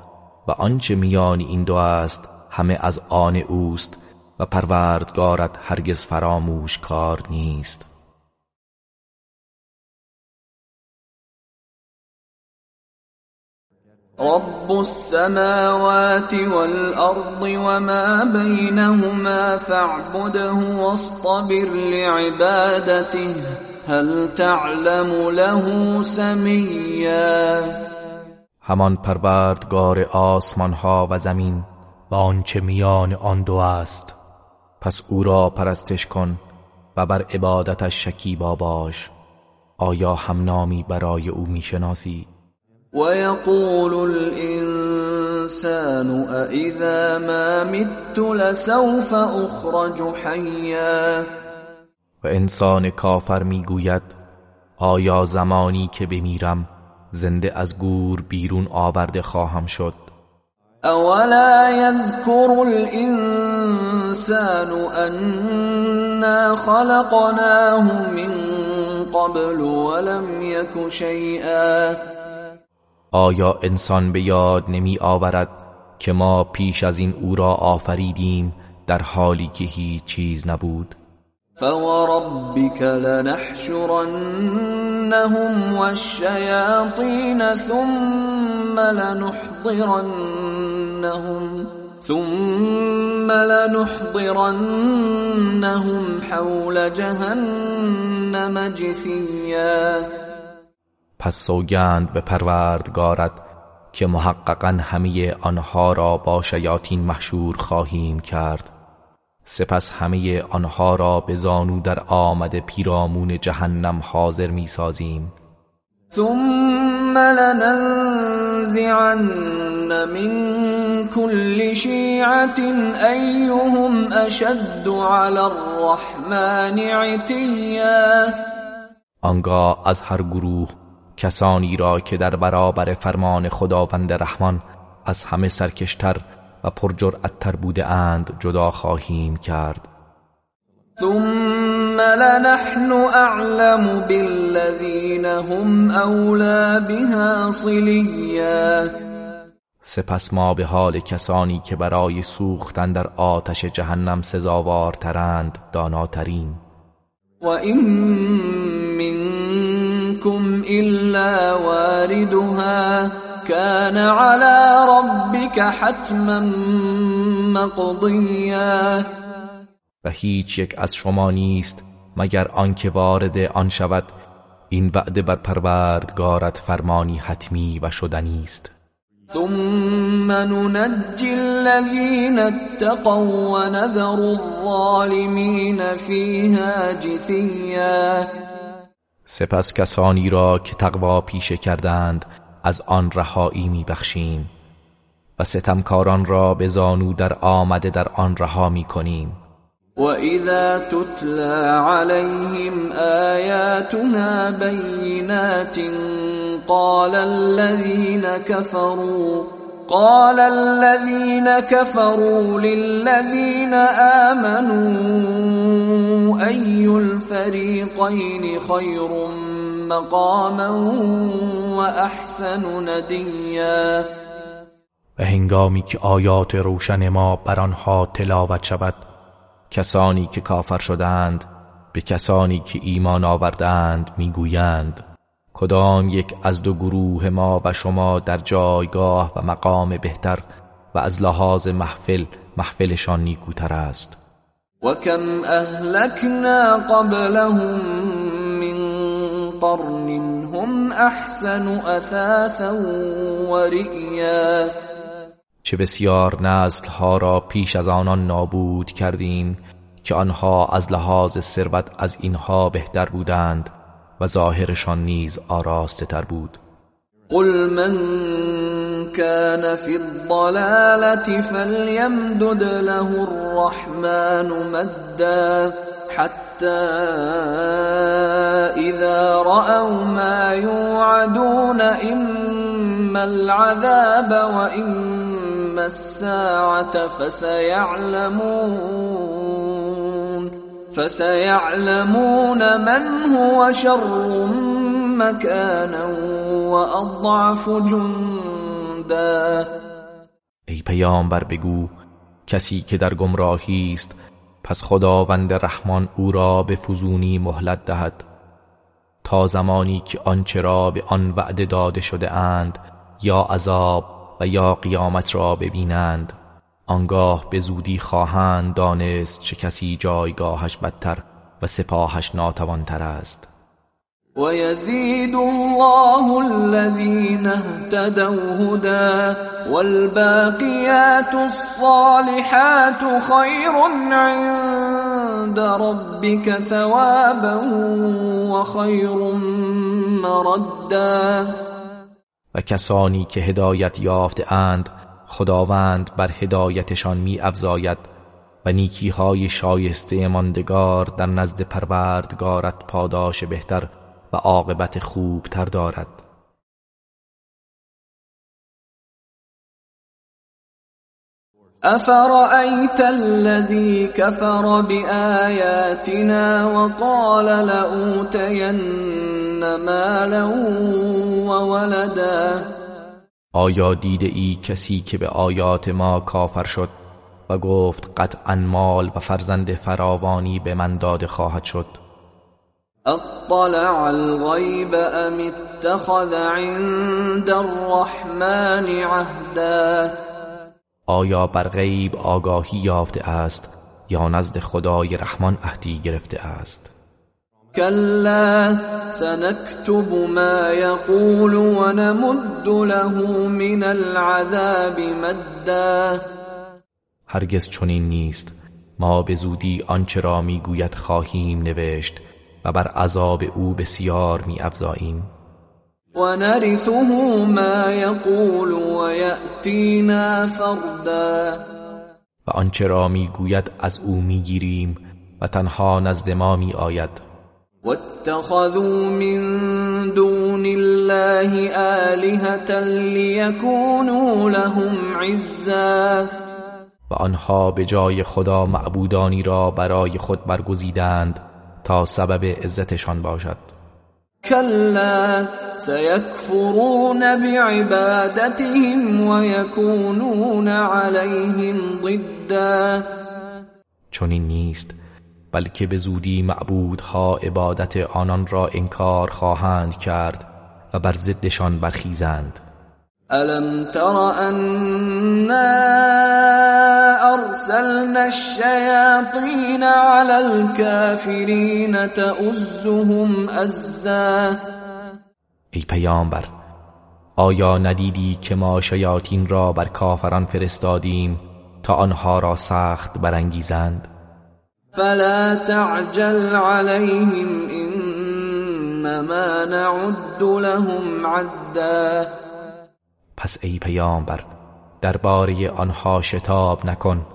و آنچه میان این دو است همه از آن اوست و پروردگارت هرگز فراموش کار نیست. رب السماوات والأرض وما بينهما فاعبده واصطبر لعبادته هل تعلم له سميا؟ همان پروردگار آسمان ها و زمین. و آنچه میان آن دو است. پس او را پرستش کن و بر عبادتش شکیبا باش. آیا هم نامی برای او می‌شناسی؟ و یقول الانسان اذا ما مت لسوف اخرج حیا و انسان کافر می‌گوید آیا زمانی که بمیرم زنده از گور بیرون آورده خواهم شد. اولا یذکر الانسان انا خلقناه من قبل ولم یک شیئا. آیا انسان به یاد نمی آورد که ما پیش از این او را آفریدیم در حالی که هیچ چیز نبود؟ فوربك لنحشرنهم والشياطين ثم لنحضرنهم ثم لنحضرنهم حول جهنم جثيا. پس سوگند به پروردگارت که محققا همه آنها را با شیاطین محشور خواهیم کرد. سپس همه آنها را به زانو در آمد پیرامون جهنم حاضر می سازیم ثم لننزعن من كل شیعت ایهم اشد على الرحمن عتیا. آنگاه از هر گروه کسانی را که در برابر فرمان خداوند رحمان از همه سرکشتر و پرجرأتتر بوده اند جدا خواهیم کرد. ثم لنحن اعلم بالذین هم اولا بها صلیا سپس ما به حال کسانی که برای سوختن در آتش جهنم سزاوارترند داناترین و این منکم الا واردها. كان على ربك حتما مقضیا و هیچ یک از شما نیست مگر آنکه وارد آن شود. این وعده بر پروردگارت فرمانی حتمی و شدنی است. ثم ننجي الذين اتقوا ونذر الظالمين فيها جثيا. سپس کسانی را که تقوا پیشه کردند از آن رهایی میبخشیم و ستمکاران را به زانو در آمده در آن رها می‌کنیم. و اذا تتلى عليهم آیاتنا بینات قال الذين كفروا قال الذين كفروا للذين آمنوا أي الفريقين خير مقاما و احسن ندیا و هنگامی که آیات روشن ما بر آنها تلاوت شود کسانی که کافر شدند به کسانی که ایمان آوردند می‌گویند کدام یک از دو گروه ما و شما در جایگاه و مقام بهتر و از لحاظ محفل محفلشان نیکوتر است؟ و کم اهلکنا قبلهم قرن هم احسن اثاثا و رئیا چه بسیار نسل ها را پیش از آنان نابود کردیم که آنها از لحاظ ثروت از اینها بهتر بودند و ظاهرشان نیز آراسته تر بود. قل من كان في الضلالة فليمدد له الرحمن مدا حتى إذا رأوا ما يوعدون إما العذاب وإما الساعة فسيعلمون فسيعلمون من هو شر مكانا وأضعف جندا. ای پیامبر بگو کسی که در گمراهی است پس خداوند رحمان او را به فزونی مهلت دهد. تا زمانی که آنچه را به آن وعده داده شده اند یا عذاب و یا قیامت را ببینند. آنگاه به زودی خواهند دانست چه کسی جایگاهش بدتر و سپاهش ناتوانتر است. ويزيد الله الذين اهتدوا هدى والباقيات الصالحات خير عند ربك ثوابا وخير مردا. و کسانی که هدایت یافته اند خداوند بر هدایتشان می افزاید و نیکی های شایسته ماندگار در نزد پروردگارت پاداش بهتر و عاقبت خوب تر دارد افرأيت الذي كفر بآياتنا وقال لأوتين مالا وولدا آیا دیده ای کسی که به آیات ما کافر شد و گفت قطعا مال و فرزند فراوانی به من داده خواهد شد؟ اطلع الغیب ام اتخذ عند الرحمن عهدا؟ آیا بر غیب آگاهی یافته است یا نزد خدای رحمان عهدی گرفته است؟ كلا سنكتب ما يقول ونمد له من العذاب مدا. هرگز چنین نیست. ما به زودی آنچه را می‌گوید خواهیم نوشت. و بر عذاب او بسیار می و نرثه ما یقول و یأتینا فردا. و آنچه را می‌گوید از او می‌گیریم و تنها نزد ما می آید واتخذوا من دون الله آلهة ليكونوا لهم عزا. و آنها به جای خدا معبودانی را برای خود برگزیدند تا سبب عزتشان باشد. کلا سیکفرون بعبادتهم ویکونون علیهم ضدا. چنین نیست بلکه به زودی معبودها عبادت آنان را انکار خواهند کرد و بر ضدشان برخیزند. الم تر انا ارسلنا الشياطين على الكافرين تؤزهم ازا ای پیامبر آیا ندیدی که ما شیاطین را بر کافران فرستادیم تا آنها را سخت برانگیزند؟ فلا تعجل عليهم انما نعد لهم عدا پس ای پیامبر درباره آنها شتاب نکن.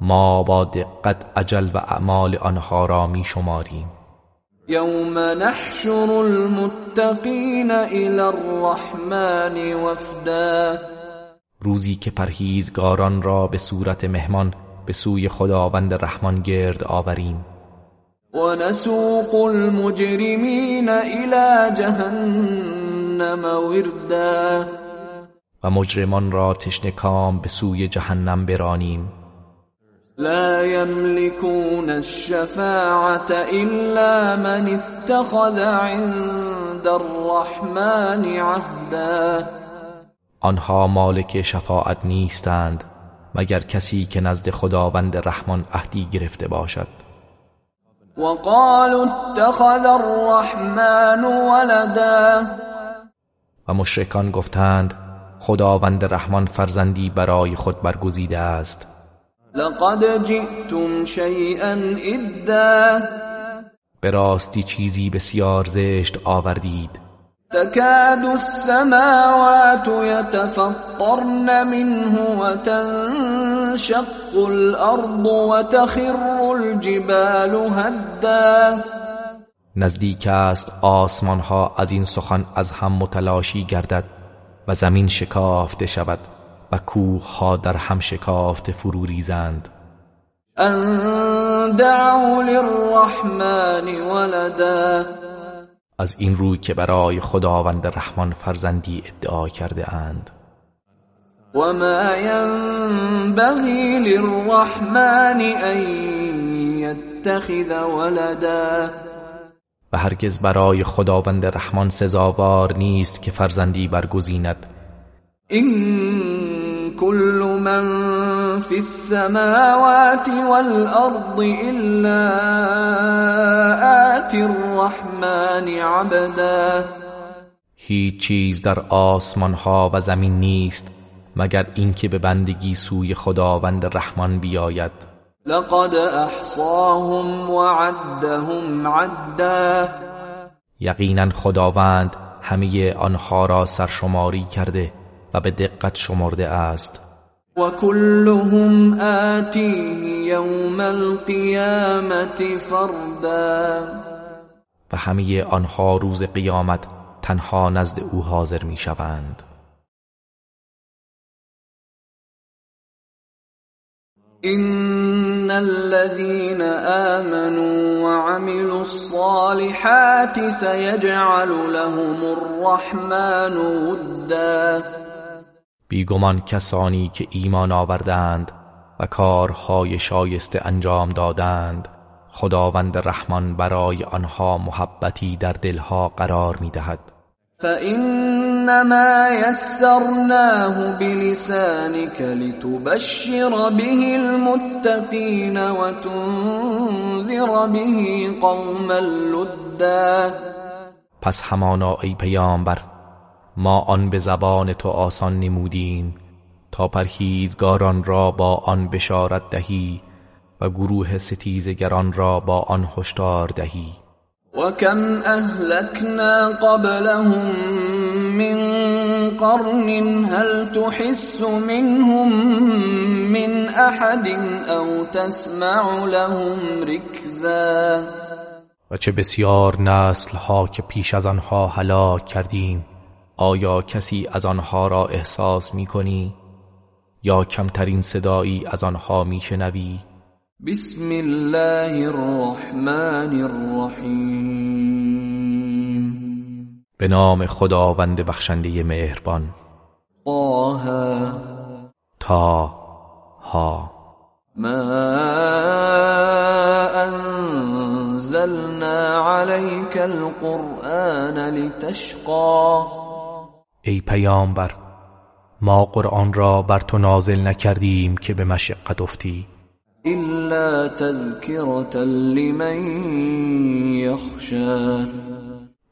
ما با دقت عجل و اعمال آنها را می شماریم یوم نحشر المتقین الى الرحمن وفدا. روزی که پرهیزگاران را به صورت مهمان به سوی خداوند رحمان گرد آوریم. و نسوق المجرمین الى جهنم وردا. و مجرمان را تشنکام به سوی جهنم برانیم. لا يملكون الشفاعة إلا من اتخذ عند الرحمن عهدا. آنها مالک شفاعت نیستند مگر کسی که نزد خداوند رحمان عهدی گرفته باشد. وقالوا اتخذ الرحمن ولدا. و مشرکان گفتند خداوند رحمان فرزندی برای خود برگزیده است. لقد جئتم شيئا ادا به راستی چیزی بسیار زشت آوردید. تكاد السماوات يتفطرن منه وتنشق الأرض وتخر الجبال هدا. نزدیک است آسمان ها از این سخن از هم متلاشی گردد. و زمین شکافته شود و کوه ها در هم شکافته فرو ریزند. ان دعوا للرحمن ولدا. از این روی که برای خداوند رحمان فرزندی ادعا کرده اند. وما ينبغي للرحمن ان يتخذ ولدا. و هرگز برای خداوند رحمان سزاوار نیست که فرزندی برگزیند. این كل من في السماوات والأرض إلا آتي الرحمن عبدا. هیچ چیز در آسمان ها و زمین نیست مگر اینکه به بندگی سوی خداوند رحمان بیاید. لقد احصاهم وعدهم عدا. یقینا خداوند همه آنها را سرشماری کرده و به دقت شمرده است. و كلهم آتیه یوم القیامت فردا. و همه آنها روز قیامت تنها نزد او حاضر می شوند ان الذين آمنوا وعملوا الصالحات سيجعل لهم الرحمن ودا. بیگمان کسانی که ایمان آوردند و کارهای شایسته انجام دادند خداوند رحمان برای آنها محبتی در دلها قرار می‌دهد. فإنما يسرناه بلسانك لتبشر به المتقين وتنذر به قوما لدا. پس همانا ای پیامبر ما آن به زبان تو آسان نمودیم تا پرهیزگاران را با آن بشارت دهی و گروه ستیزگران را با آن هشدار دهی. و کم اهلکنا قبلهم من قرن هل تحس منهم من احد او تسمع لهم رکزا و چه بسیار نسل ها که پیش از آنها هلاک کردیم آیا کسی از آنها را احساس می کنی؟ یا کمترین صدایی از آنها می شنوی؟ بسم الله الرحمن الرحیم به نام خداوند بخشنده مهربان. طه. تا ها. ما انزلنا عليك القرآن لتشقى. ای پیامبر ما قرآن را بر تو نازل نکردیم که به مشقت افتی. الا تذکرة لمن یخشى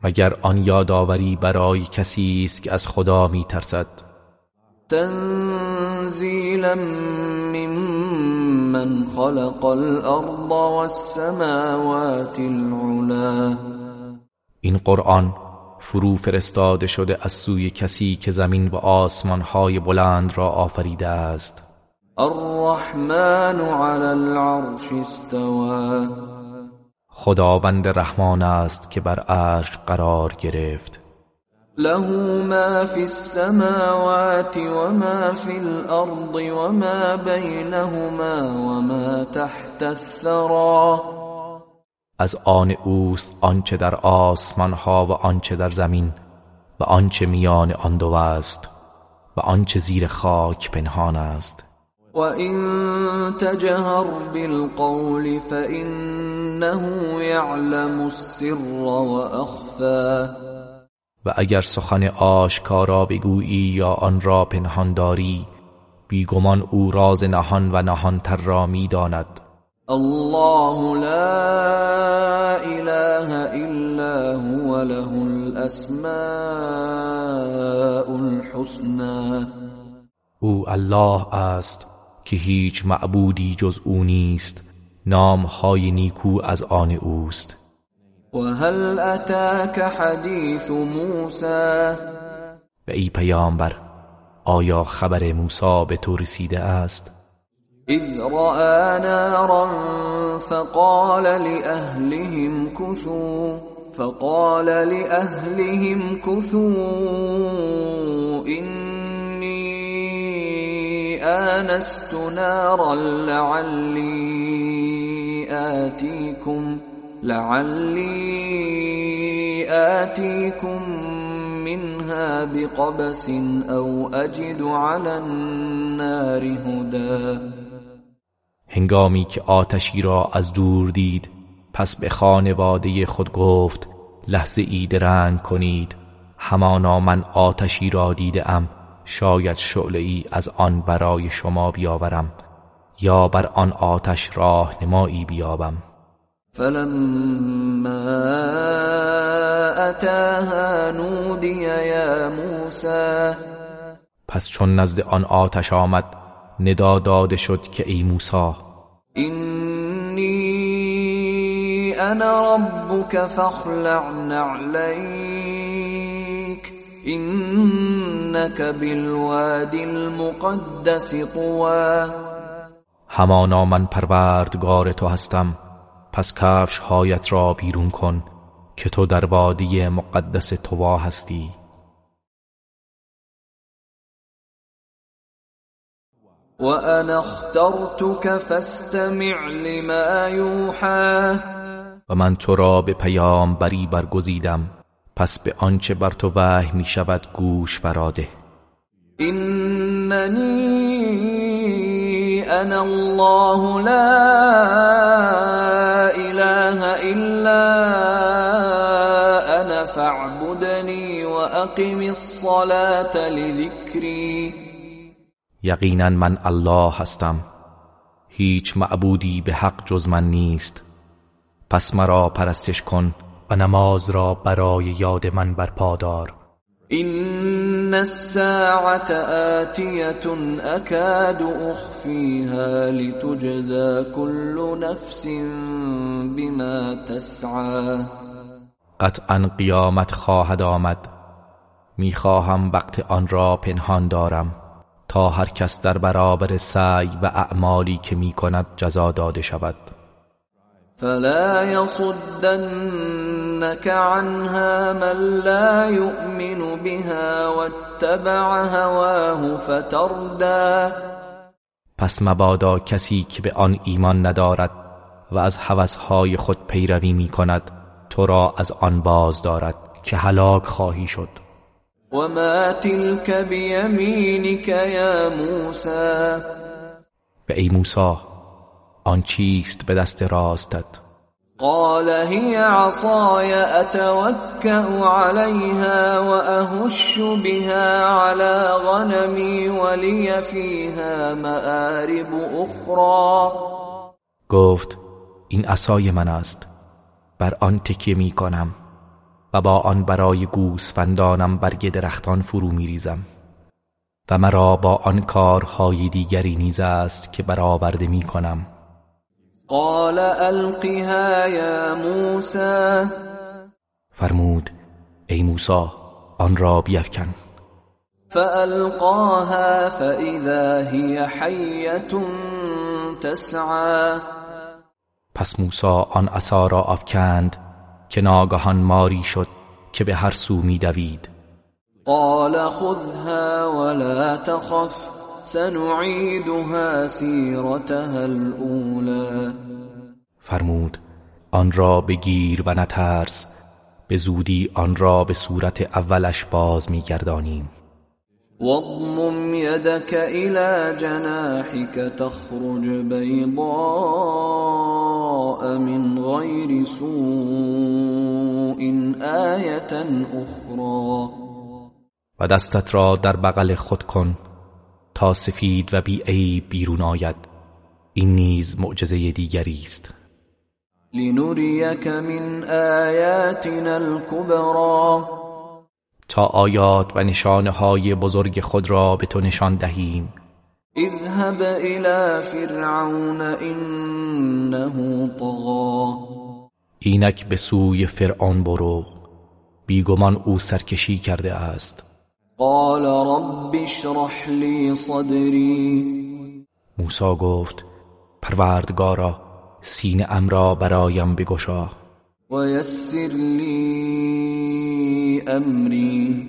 مگر آن یادآوری برای کسی است که از خدا میترسد؟ تنزیلا ممن خلق الارض والسماوات العلا. این قرآن فرو فرستاده شده از سوی کسی که زمین و آسمانهای بلند را آفریده است. الرحمن على العرش استوى. خداوند رحمان است که بر عرش قرار گرفت. له ما في السماوات وما في الأرض وما بينهما وما تحت الثرى از آن اوست آنچه در آسمان ها و آنچه در زمین و آنچه میان آن دو است و آنچه زیر خاک پنهان است. وإن تجهر بالقول فإنه يعلم السر وأخفى. و اگر سخن آشکارا بگویی یا آن را پنهان داری بیگمان او راز نهان و نهانتر را می‌داند. الله لا اله الا هو له الاسماء الحسنى. او الله است. که هیچ معبودی جز او نیست نامهای نیکو از آن اوست. و هل اتاک حدیث موسی؟ و ای پیامبر آیا خبر موسی به تو رسیده است؟ اذ رأى نارا فقال لأهلهم كثوا فقال لأهلهم كثوا آنست نارا لعلی آتیكم لعلی آتیكم منها بقبس او اجد على النار هدا هنگامی که آتشی را از دور دید پس به خانواده خود گفت لحظه ای درنگ کنید. همانا من آتشی را دیدم. شاید شعله ای از آن برای شما بیاورم یا بر آن آتش راه نمایی بیابم. فلما اتاها نودی یا موسی پس چون نزد آن آتش آمد ندا داده شد که ای موسی اینی انا ربک فاخلع نعلیک اینک بالواد المقدس طوا همانا من پروردگار تو هستم. پس کفش هایت را بیرون کن که تو در وادی مقدس توا هستی. و انا اخترتك فاستمع لما یوحى و من تو را به پیام بری برگزیدم. پس به آنچه بر تو وحی می شود گوش فراده ایننی انا الله لا اله الا انا فاعبدنی و اقم الصلاة لذکری. یقینا من الله هستم. هیچ معبودی به حق جز من نیست. پس مرا پرستش کن و نماز را برای یاد من برپادار این الساعت آتیت اکاد اخفیها لتجزا كل نفس بما تسعى. قطعا قیامت خواهد آمد. می‌خواهم وقت آن را پنهان دارم تا هر کس در برابر سعی و اعمالی که می‌کند جزا داده شود. فلا يصدنك عنها من لا يؤمن بها واتبع هواه فتردى. پس مبادا کسی که به آن ایمان ندارد و از هوسهای خود پیروی می کند تو را از آن باز دارد که هلاک خواهی شد. و ما تلك بیمینک یا موسی به ای موسی آن چیست به دست راستت؟ قال هي عصای اتوکأ علیها و اهش بها على غنمی ولی فیها مآرب اخرى گفت این عصای من است. بر آن تکیه می کنم و با آن برای گوسفندانم برگ درختان فرو می ریزم. و مرا با آن کارهای دیگری نیز است که برآورده می کنم. قال القها یا موسی فرمود ای موسی آن را بیفکن. فالقاها فاذا هي حیه تسعى. پس موسی آن عصا را افکند که ناگهان ماری شد که به هر سو میدوید. قال خذها ولا تخف. سنعیدها سیرتها الاولى فرمود آن را بگیر و نترس. به زودی آن را به صورت اولش باز میگردانیم. واضمم يدك إلى جناحك تخرج بيضاء من غير سوء آية أخرى. و دستت را در بغل خود کن. تا سفید و بی بیرون آید. این نیز معجزه دیگری است. لنریک من آیاتنا الكبرى تا آیات و نشانه های بزرگ خود را به تو نشان دهیم. اذهب الى فرعون انه طغى اینک به سوی فرعون برو. بیگمان او سرکشی کرده است. قال رب اشرح لی صدری موسی گفت پروردگارا سینه ام را برایم بگشا. و یسر لی امری.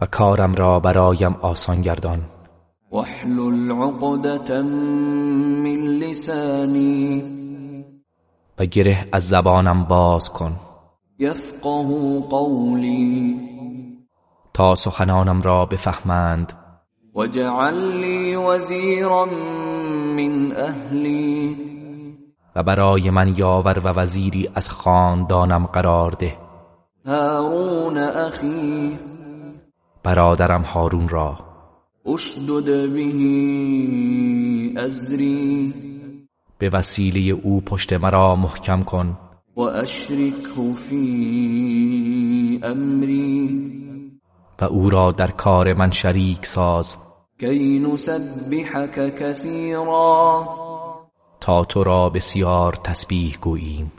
و کارم را برایم آسان گردان. واحلل عقدة من لسانی. و گره از زبانم باز کن. یفقه قولی. تا سخنانم را بفهمند. وجعل لی وزیرا من اهلی و برای من یاور و وزیری از خاندانم قرار ده. هارون اخی برادرم هارون را. اشدد به ازری به وسیله او پشت مرا محکم کن. و اشرکه فی امری و او را در کار من شریک ساز. کی نسبحك كثيرا تا تو را بسیار تسبیح گوییم.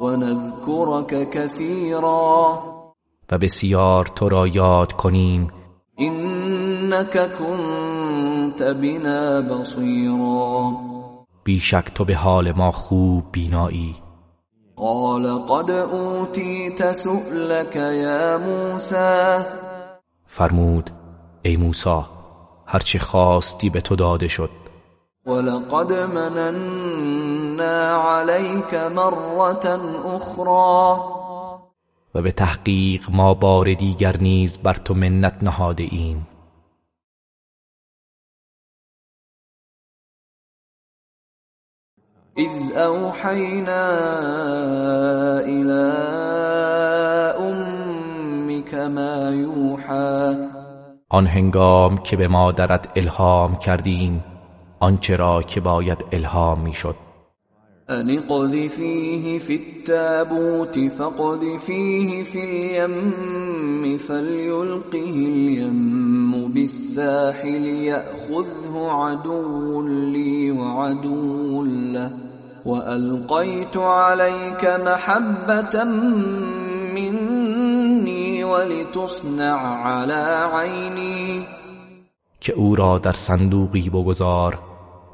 و نذكرك كثيرا و بسیار تو را یاد کنیم. انك كنت بنا بصيرا بیشک تو به حال ما خوب بینایی. قال قد اوتیت سؤلك یا موسى. فرمود ای موسی هرچه خواستی به تو داده شد. ولقد مننا عليك مرة أخرى. و به تحقیق ما بار دیگر نیز بر تو منت نهاده ایم. إذ أوحينا إلى أمك ما يوحى. آن هنگام که به مادرت الهام کردیم آنچه را که باید الهام میشد. أن اقذفيه في التابوت فاقذفيه في اليم فليلقه اليم بالساحل يأخذه عدو لي وعدو له. وألقيت عليك محبة مني ولتصنع على عيني. که او را در صندوقی بگذار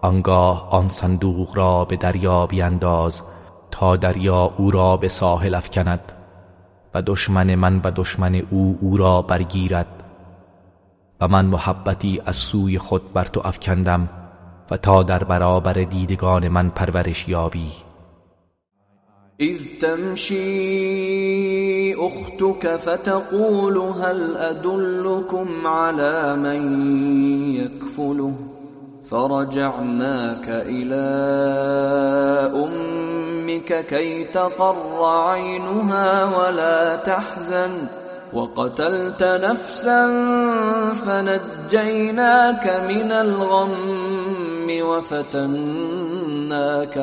آنگاه آن صندوق را به دریا بینداز تا دریا او را به ساحل افکند و دشمن من و دشمن او او را برگیرد. و من محبتی از سوی خود بر تو افکندم و تا در برابر دیدگان من پرورش یابی. إذ تمشي أختك فتقول هل أدلكم على من يكفله فرجعناك إلى أمك كي تقر عينها ولا تحزن وقتلت نفسا فنجيناك من الغم وفتناك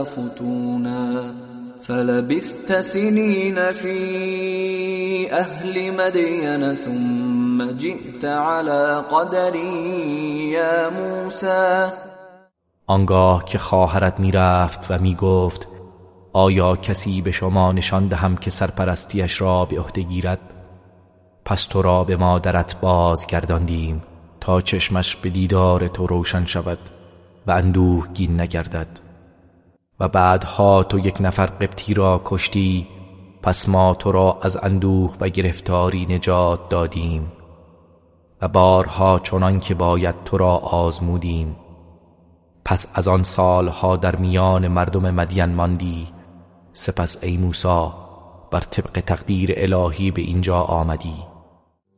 فتونا فلبثت سنين في أهل مدين ثم جئت على قدري يا موسى. آنگاه که خواهرت می‌رفت و می‌گفت آیا کسی به شما نشان دهم که سرپرستیش را به عهده گیرد؟ پس تو را به مادرت بازگرداندیم تا چشمش به دیدار تو روشن شود. و اندوهگین نگردد. و بعدها تو یک نفر قبطی را کشتی پس ما تو را از اندوه و گرفتاری نجات دادیم. و بارها چنان که باید تو را آزمودیم. پس از آن سالها در میان مردم مدین ماندی. سپس ای موسی بر طبق تقدیر الهی به اینجا آمدی.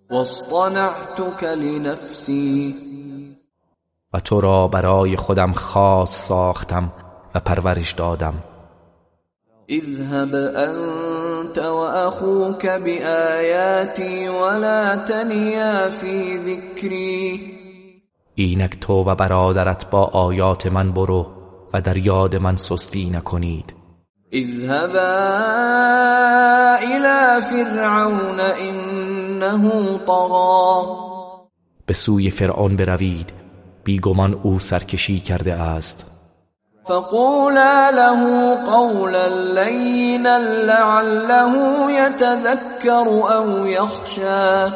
واصطنعتك لنفسی. و تو را برای خودم خاص ساختم و پرورش دادم. اذهب انت واخوك بآیاتی ولا تنیا فی ذکری. اینک تو و برادرت با آیات من برو و در یاد من سستی نکنید. اذهبا الى فرعون انه طغا به سوی فرعون بروید بیگمان او سرکشی کرده است. فقولا له قولا لینا لعله يتذكر او يخشى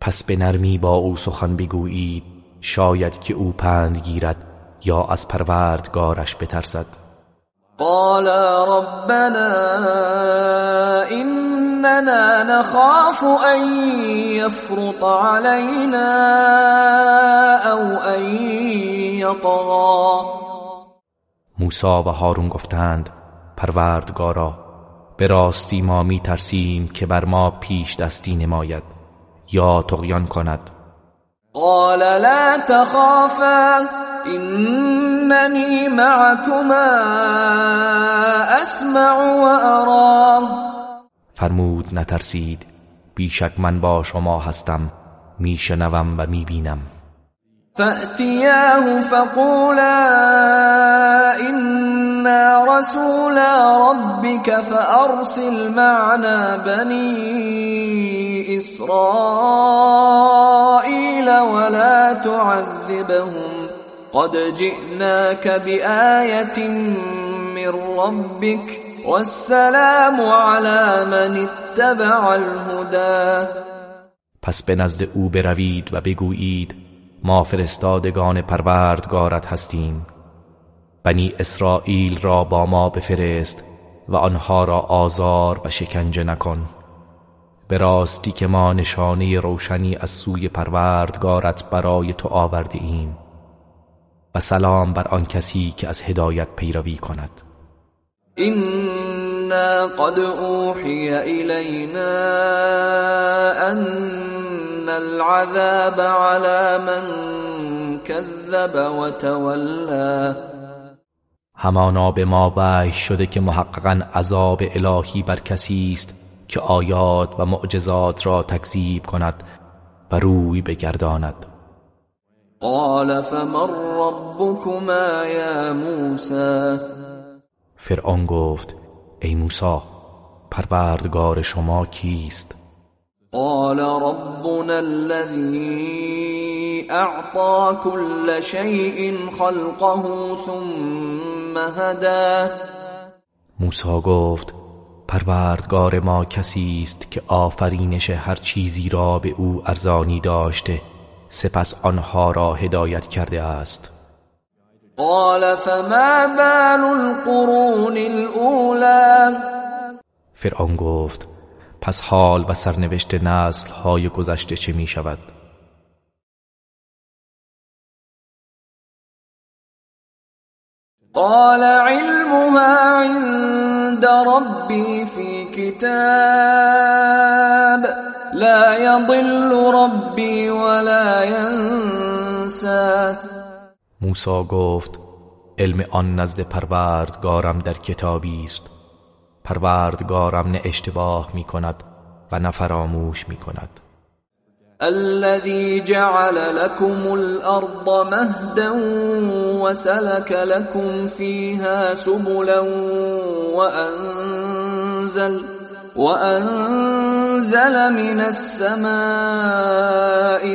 پس به نرمی با او سخن بگویید شاید که او پند گیرد یا از پروردگارش بترسد. قال ربنا اننا نخاف ان يفرط علينا او ان يطغى. موسی و هارون گفتند پروردگارا به راستی ما می ترسیم که بر ما پیش دستی نماید یا تغیان کند. قال لا تخافا. انني معكما اسمع و فرمود نترسید. بیشک من با شما هستم. میشنوم و می‌بینم. فأتياه فقولا إنا رسولا ربك فأرسل معنا بني إسرائيل ولا تعذبهم. قد جئناك بآية من ربك والسلام على من اتبع الهدى پس به نزد او بروید و بگویید ما فرستادگان پروردگارت هستیم. بنی اسرائیل را با ما بفرست و آنها را آزار و شکنجه نکن. به راستی که ما نشانه روشنی از سوی پروردگارت برای تو آورده ایم و سلام بر آن کسی که از هدایت پیروی کند. إنا قد أوحي إلينا أن العذاب على من كذب وتولى. همانا به ما وحی شده که محققا عذاب الهی بر کسی است که آیات و معجزات را تکذیب کند و روی بگرداند. قال فمن ربكما يا موسى؟ فرعون گفت ای موسی پروردگار شما کیست؟ قال ربنا الذي اعطى كل شيء خلقه ثم هدى. موسی گفت پروردگار ما کسی است که آفرینش هر چیزی را به او ارزانی داشته. سپس آنها را هدایت کرده است. قال فما بال القرون الاولى فرعون گفت پس حال و سرنوشت نسل های گذشته چه می شود؟ قال علمها عند ربي في كتاب لا يضل ربي ولا ينسى. موسی گفت علم آن نزد پروردگارم در کتابی است. پروردگارم نه اشتباه می کند و نه فراموش می کند الذي جعل لكم الأرض مهدا وسلك لكم فيها سبلا وأنزل وأنزل من السماء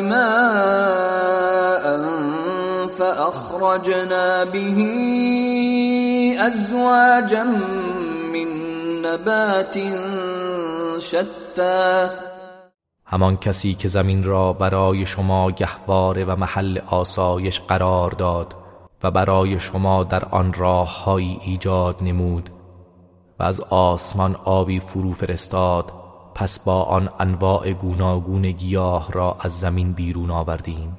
ماء فأخرجنا به أزواجا من نبات شتى. همان کسی که زمین را برای شما گهواره و محل آسایش قرار داد و برای شما در آن راههایی ایجاد نمود و از آسمان آبی فرو فرستاد پس با آن انواع گوناگون گیاه را از زمین بیرون آوردیم.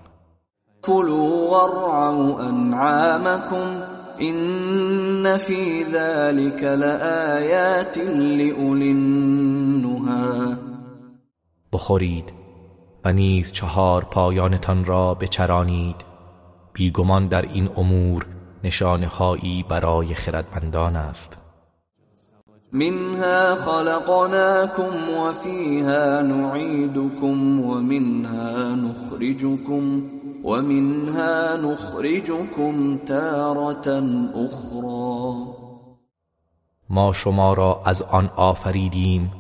كلوا وارعوا انعامكم ان في ذلك لآيات لأولي النهى بخورید و نیز چهار پایانتان را بچرانید. بیگمان در این امور نشانه هایی برای خردمندان است. منها خلقناكم وفيها نعيدكم ومنها نخرجكم ومنها نخرجكم تارة اخرى ما شما را از آن آفریدیم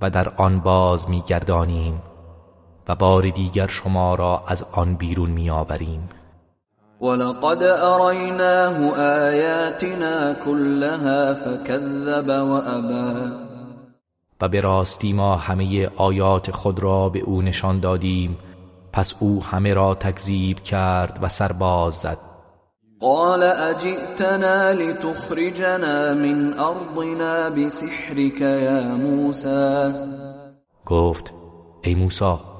و در آن باز میگردانیم و بار دیگر شما را از آن بیرون میآوریم. ولقد أريناه آياتنا كلها فكذب وأبى. و به راستی ما همه آیات خود را به او نشان دادیم. پس او همه را تکذیب کرد و سرباز زد. قال اجئتنا لتخرجنا من ارضنا بسحرك یا موسى. گفت ای موسی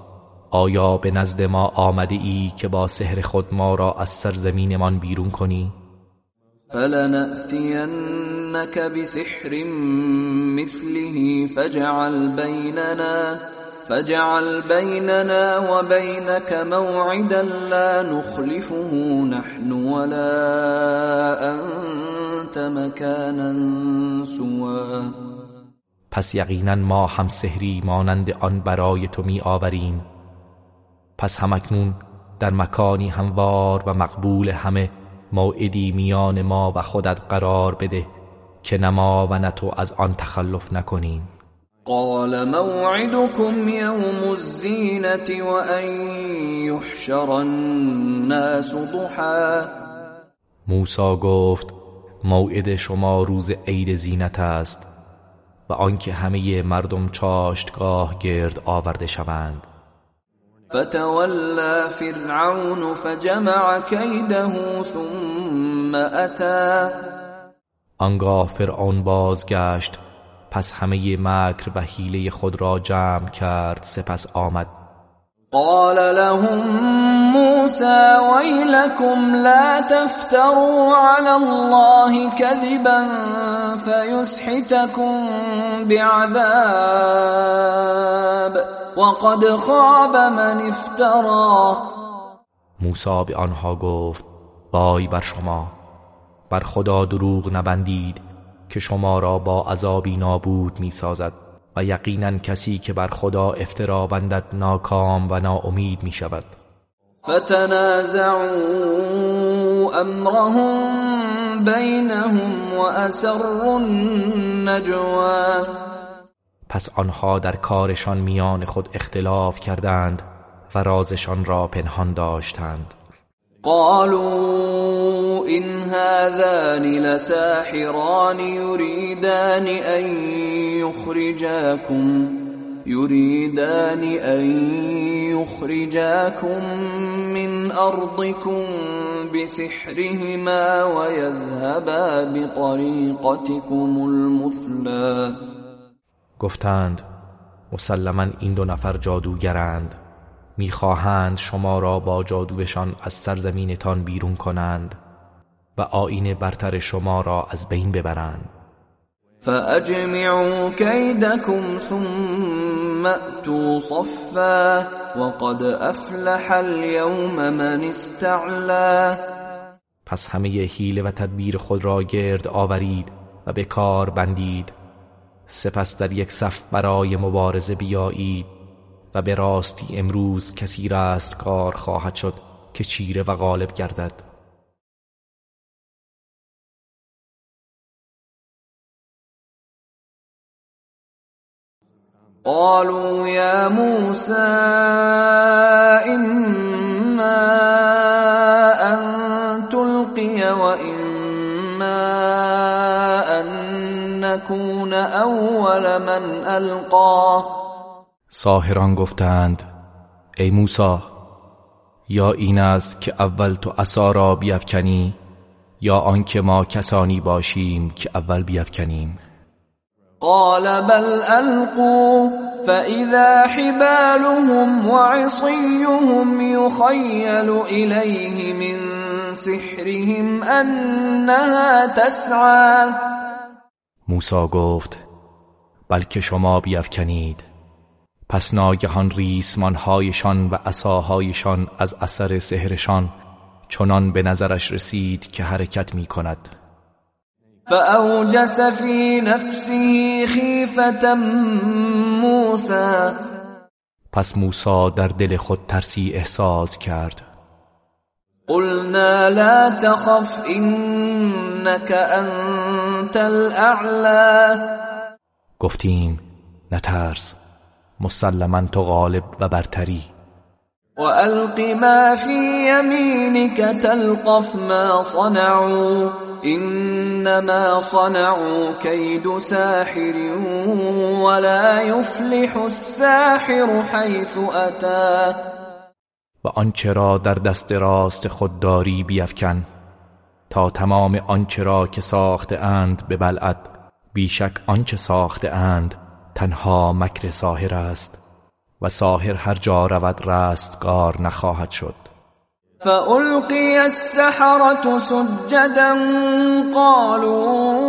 آیا به نزد ما آمده ای که با سحر خود ما را از سرزمینمان بیرون کنی؟ فلنأتینك بسحر مثله فجعل بیننا فجعل بيننا وبينك موعدا لا نخلفه نحن ولا أنت مكانا سوا پس یقینا ما هم سحری مانند آن برای تو می آوریم پس همکنون در مکانی هموار و مقبول همه موعدی میان ما و خودت قرار بده که نما و نه تو از آن تخلف نکنیم. قال موعدكم يوم الزينة وأن يحشر الناس ضحا موسی گفت موعد شما روز عید زینت است و آنکه همه مردم چاشتگاه گرد آورده شوند. فتولى فرعون فجمع كيده ثم اتى آنگاه فرعون بازگشت پس همه مکر و حیله خود را جمع کرد سپس آمد. قال لهم موسى ويلكم لا تفتروا على الله كذبا فيسحتكم بعذاب. وقد خاب من افترا. موسی به آنها گفت وای بر شما بر خدا دروغ نبندید که شما را با عذابی نابود می سازد و یقینا کسی که بر خدا افترا بندد ناکام و ناامید می شود فتنازعوا امرهم بینهم و اسروا النجوا. پس آنها در کارشان میان خود اختلاف کردند و رازشان را پنهان داشتند. قالوا إن هذان لساحران يريدان أن يخرجاكم يريدان أن يخرجاكم من أرضكم بسحرهما ويذهبا بطريقتكم المثلى. گفتند مسلما این دو نفر جادوگرند. می‌خواهند شما را با جادوشان از سرزمینتان بیرون کنند و آین برتر شما را از بین ببرند. فاجمعوا كيدكم ثم اتوا صفا وقد افلح اليوم من استعلا پس همه حیله و تدبیر خود را گرد آورید و به کار بندید. سپس در یک صف برای مبارزه بیایید و به راستی امروز کسی رستگار خواهد شد که چیره و غالب گردد. قالوا يا موسى إما أن تلقي وإما نكون أول من ألقى. ساهران گفتند ای موسی یا این است که اول تو عصا را بیفکنی یا آنکه ما کسانی باشیم که اول بیفکنیم؟ قال بل القوا فاذا حبالهم وعصيهم يخيل اليه من سحرهم انها تسعى. موسی گفت بلکه شما بیفکنید. پس ناگهان ریسمانهایشان و عصاهایشان از اثر سحرشان چنان به نظرش رسید که حرکت می کند فأوجس في نفسه خیفتا موسى. پس موسی در دل خود ترسی احساس کرد. قلنا لا تخف انك انت الاعلى گفتیم نترس مسلما تو غالب و برتری. والق ما في يمينك تلقف ما صنعوا انما صنعوا كيد ساحر ولا يفلح الساحر حيث اتى و آنچه را در دست راست خود داری بیفکن. تا تمام آنچه را که ساخته اند به بلعت بیشک آنچه ساخته اند تنها مکر ساهر است و ساهر هر جا رود رستگار نخواهد شد. فألقي السحرة سجدا قالوا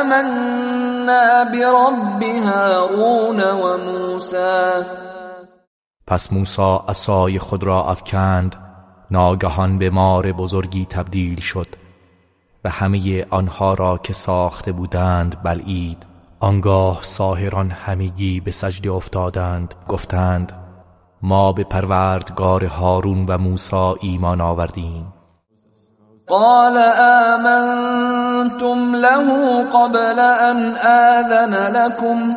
آمنا برب هارون وموسى. پس موسی عصای خود را افکند ناگهان به مار بزرگی تبدیل شد و همه آنها را که ساخته بودند بلعید. آنگاه ساهران همگی به سجده افتادند گفتند ما به پروردگار هارون و موسی ایمان آوردیم. قال آمنتم له قبل ان آذن لكم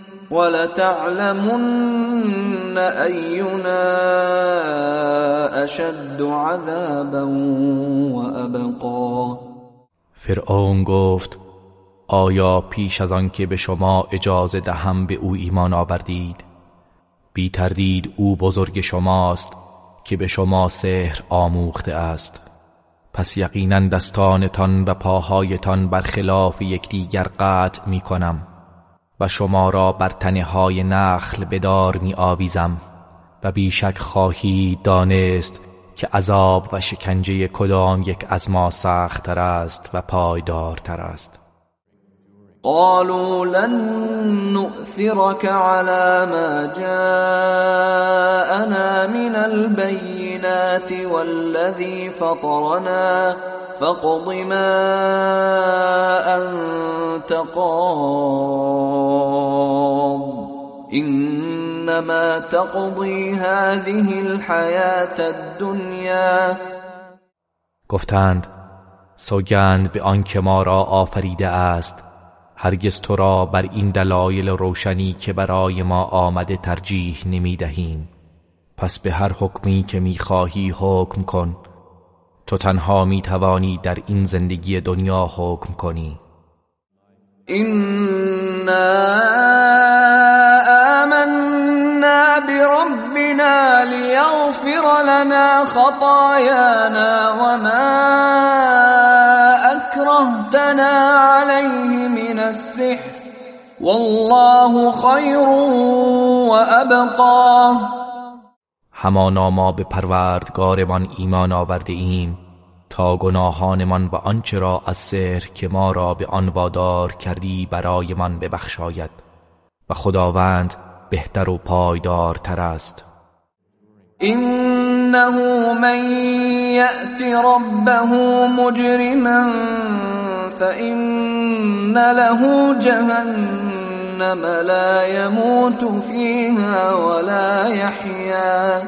ولتعلمن أينا اشد عذابا وابقا فرعون گفت آیا پیش از آن که به شما اجازه دهم به او ایمان آوردید؟ بی تردید او بزرگ شماست که به شما سحر آموخته است. پس یقینا دستانتان و پاهایتان برخلاف یکدیگر قطع می کنم. و شما را بر تنه های نخل بدار می آویزم و بیشک خواهی دانست که عذاب و شکنجه کدام یک از ما سختتر است و پایدارتر است. قالوا لن نؤثرك على ما جاءنا من البينات والذي فطرنا فاقض ما انت قاض. انما تقضي هذه الحياة الدنيا. گفتند سوگند به آنکه ما را آفریده است. هرگز تو را بر این دلایل روشنی که برای ما آمده ترجیح نمی دهیم. پس به هر حکمی که می خواهی حکم کن. تو تنها می توانی در این زندگی دنیا حکم کنی. اینا آمنا بربنا لیغفر لنا خطایانا وما اکرهتنا علیه من السحر والله خیر وابقا همانا ما به پروردگارمان ایمان آورده ایم تا گناهانمان و آنچه را از سحر که ما را به آن وادار کردی برایمان ببخشاید و خداوند بهتر و پایدارتر است. انه من یأت ربه مجرما فإن له جهنم لا يموت فيها ولا يحيا.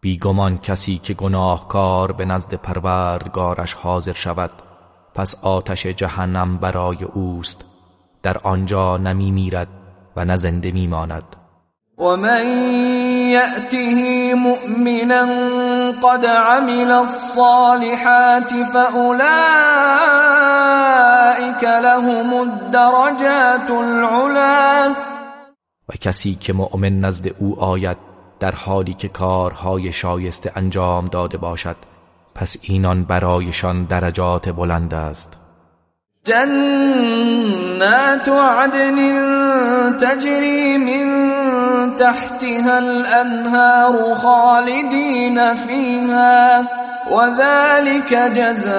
بیگمان کسی که گناهکار به نزد پروردگارش حاضر شود پس آتش جهنم برای اوست. در آنجا نمی میرد و نه زنده میماند و من یأته مؤمنا قد عمل الصالحات فأولئك لهم الدرجات العلا. و کسی که مؤمن نزد او آید در حالی که کارهای شایسته انجام داده باشد پس اینان برایشان درجات بلند است. جنات عدن تجری من تحتها الانهار خالدین فيها وذلك جزاء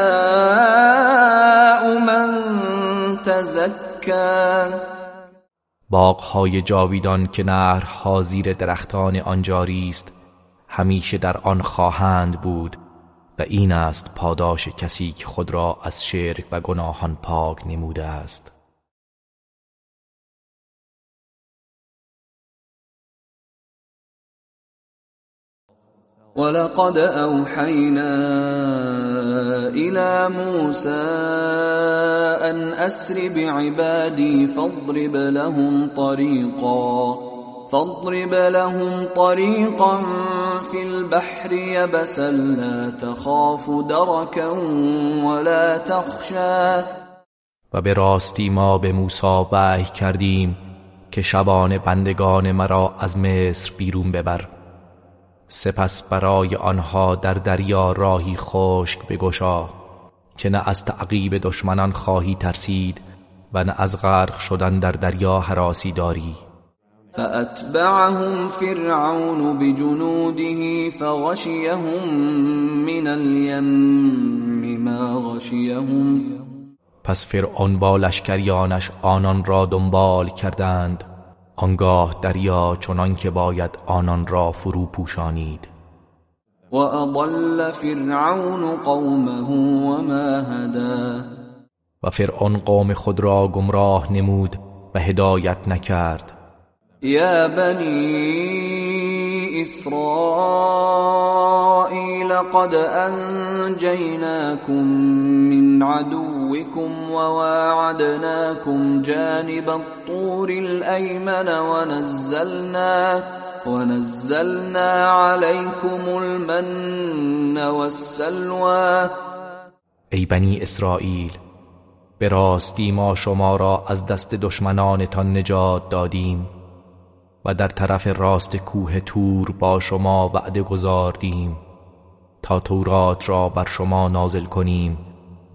من تزكى. باغهای جاویدان که نهرها زیر درختان آن جاری است همیشه در آن خواهند بود و این است پاداش کسی که خود را از شرک و گناهان پاک نموده است. ولقد أوحينا إلى موسى أن أسر بعبادي فاضرب لهم طريقا فاضرب لهم طريقا في البحر يبسا لا تخاف دركا ولا تخشى. و به راستی ما به موسی وحی کردیم که شبان بندگان مرا از مصر بیرون ببر. سپس برای آنها در دریا راهی خشک بگشا که نه از تعقیب دشمنان خواهی ترسید و نه از غرق شدن در دریا حراسی داری. فأتبعهم فرعون بجنوده فغشيهم من اليم ما غشيهم. پس فرعون با لشکریانش آنان را دنبال کردند. آنگاه دریا چنان که باید آنان را فرو پوشانید. و اضل فرعون قومه وما هدا. و فرعون قوم خود را گمراه نمود و هدایت نکرد. یا بنی إسرائيل قد أنجيناكم من عدوكم وواعدناكم جانب الطور الأيمن ونزلنا ونزلنا عليكم المن والسلوى. ای بنی اسرائیل به راستی ما شما را از دست دشمنانتان نجات دادیم. و در طرف راست کوه تور با شما وعده گذاردیم تا تورات را بر شما نازل کنیم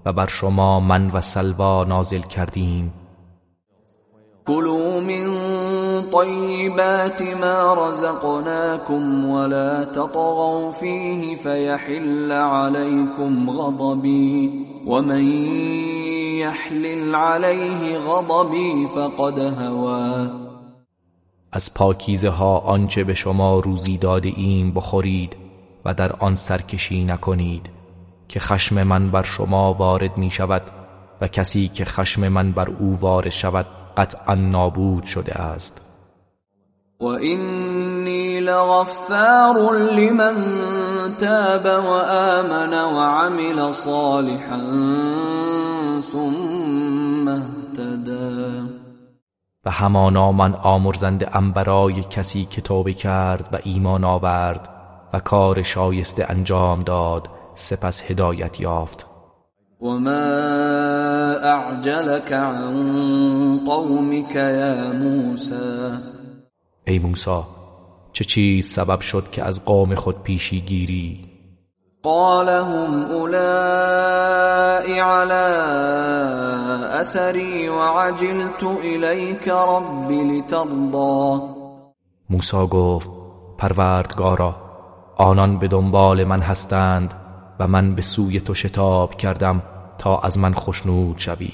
و بر شما من و سلوا نازل کردیم. كلوا من طیبات ما رزقناكم ولا تطغوا فيه فيحل عليكم غضبي ومن يحلل عليه غضبي فقد هوى از پاکیزه ها آنچه به شما روزی داده ایم بخورید و در آن سرکشی نکنید که خشم من بر شما وارد می شود و کسی که خشم من بر او وارد شود قطعا نابود شده است. و اینی لغفار لمن تاب و آمن و عمل صالحا ثم و همانا من آمرزنده ام برای کسی که توبه کرد و ایمان آورد و کار شایسته انجام داد سپس هدایت یافت. و ما اعجلك عن قومك یا موسی ای موسی چه چیز سبب شد که از قوم خود پیشی گیری؟ قال هم أولئك على أثري وعجلت إليك رب لترضى. موسی گفت پروردگارا آنان به دنبال من هستند و من به سوی تو شتاب کردم تا از من خشنود شوی.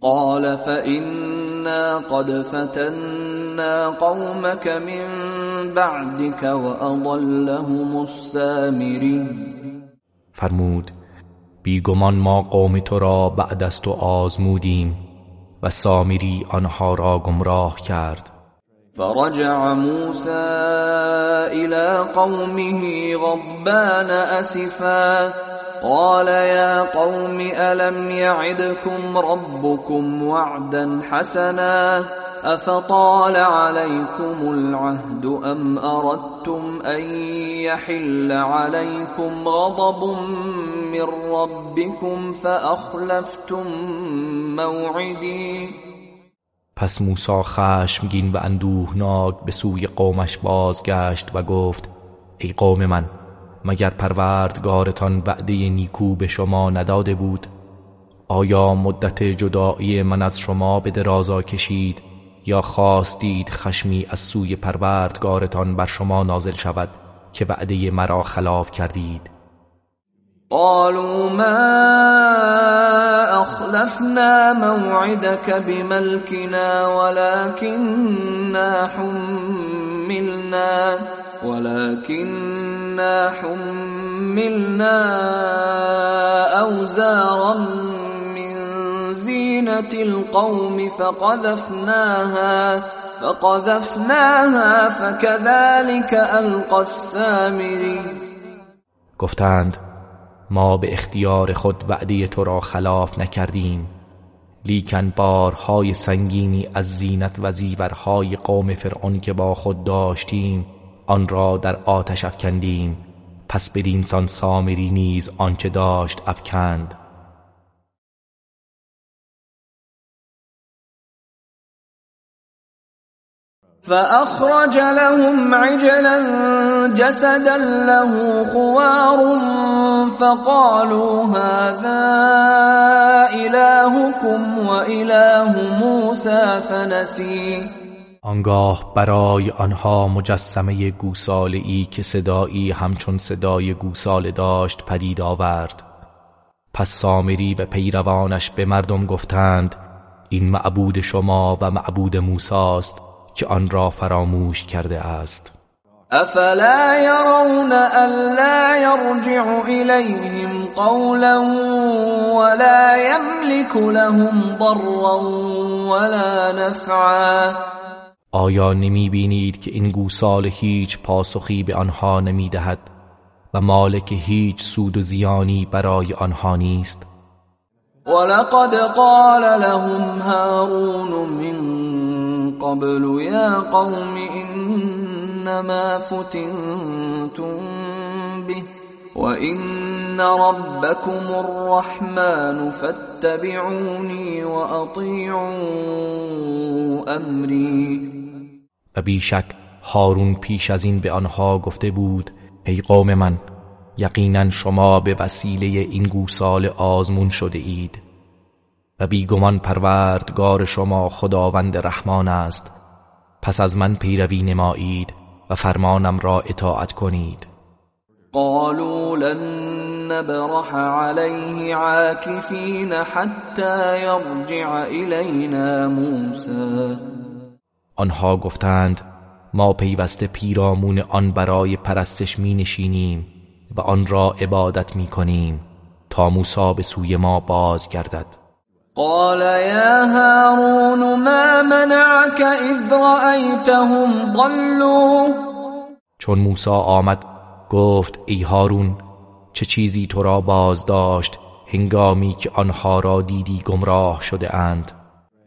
قال فإنا قد فتنا قومك من بعدك وأضلهم السامري. فرمود بیگمان ما قوم تو را بعد از تو آزمودیم و سامری آنها را گمراه کرد. فرجع موسى إلى قومه غضبان أسفا. قال يا قوم ألم يعدكم ربكم وعدا حسنا؟ أفطال عليكم العهد أم أردتم أن يحل عليكم غضب من ربكم فأخلفتم موعدي؟ پس موسی خشمگین و اندوهناک به سوی قومش بازگشت و گفت ای قوم من مگر پروردگارتان وعده نیکو به شما نداده بود؟ آیا مدت جدایی من از شما به درازا کشید یا خواستید خشمی از سوی پروردگارتان بر شما نازل شود که وعده مرا خلاف کردید؟ قالوا ما أخلفنا موعدك بملكنا ولكننا حملنا حملنا أوزارا من زينة القوم فقذفناها فقذفناها فكذلك ألقى السامري. گفتند ما به اختیار خود وعده تو را خلاف نکردیم لیکن بارهای سنگینی از زینت و زیورهای قوم فرعون که با خود داشتیم آن را در آتش افکندیم. پس بدینسان سامری نیز آنچه داشت افکند. فأخرج لهم عجلا جسدا له خوار فقالوا هذا إلهكم وإله موسى فنسي آنگاه برای آنها مجسمه گوساله ای که صدایی همچون صدای گوساله داشت پدید آورد. پس سامری و پیروانش به مردم گفتند این معبود شما و معبود موسی است که آن را فراموش کرده است. افلا يرون الا يرجع اليهم قولا ولا يملك لهم ضرا ولا نفعا. آیا نمی بینید که این گوسال هیچ پاسخی به آنها نمی دهد و مالک هیچ سود و زیانی برای آنها نیست؟ ولقد قال لهم هارون من قبل يا قوم إنما فتنتم به وإن ربكم الرحمن فاتبعوني وأطيعوا أمري. و بیشک هارون پیش از این به آنها گفته بود ای قوم من یقینا شما به وسیله این گوسال آزمون شده اید و بیگمان پروردگار شما خداوند رحمان است. پس از من پیروی نمایید و فرمانم را اطاعت کنید. قالوا لن نبرح عليه عاكفين حتى يرجع إلينا موسى. آنها گفتند ما پیوسته پیرامون آن برای پرستش می نشینیم و آن را عبادت می کنیم تا موسی به سوی ما بازگردد. قال يا هارون ما منعك اذ رأيتهم ضلوا؟ چون موسی آمد گفت ای هارون چه چیزی تو را باز داشت هنگامی که آنها را دیدی گمراه شده اند؟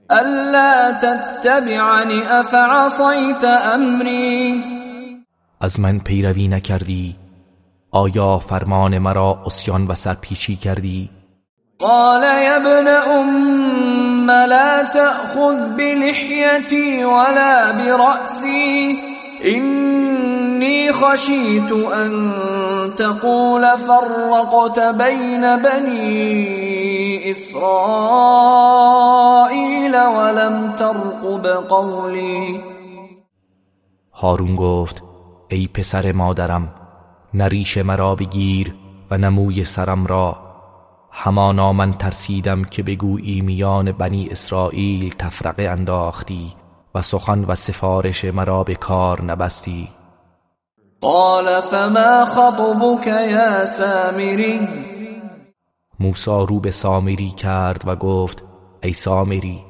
الا تتبعنی افعصیت امری از من پیروی نکردی آیا فرمان مرا اسیان و سرپیچی کردی؟ قال يا ابن أم لا تأخذ بلحيتي ولا برأسي. إني خشيت أن تقول فرقت بين بني إسرائيل ولم ترقب قولي. هارون گفت ای پسر مادرم نریش مرا بگیر و نموی سرم را. همانا من ترسیدم که بگویی میان بنی اسرائیل تفرقه انداختی. و سخن و سفارش مرا به کار نبستی. قال فما خطبك یا سامری موسی رو به سامری کرد و گفت ای سامری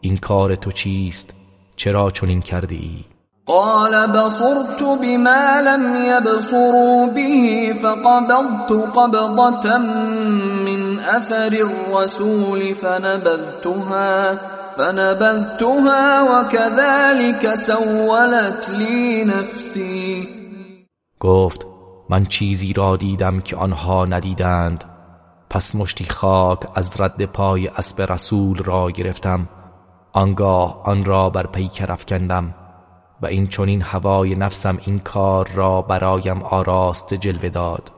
این کار تو چیست؟ چرا چنین کرده ای قال بصرت بما لم يبصروا به فقبضت قبضة من أثر الرسول فنبذتها. فنبذتها وكذلك سولت لي نفسي. گفت من چیزی را دیدم که آنها ندیدند. پس مشتی خاک از رد پای اسب رسول را گرفتم. آنگاه آن را بر پیکر افکندم. و این چونین هوای نفسم این کار را برایم آراست جلوه داد.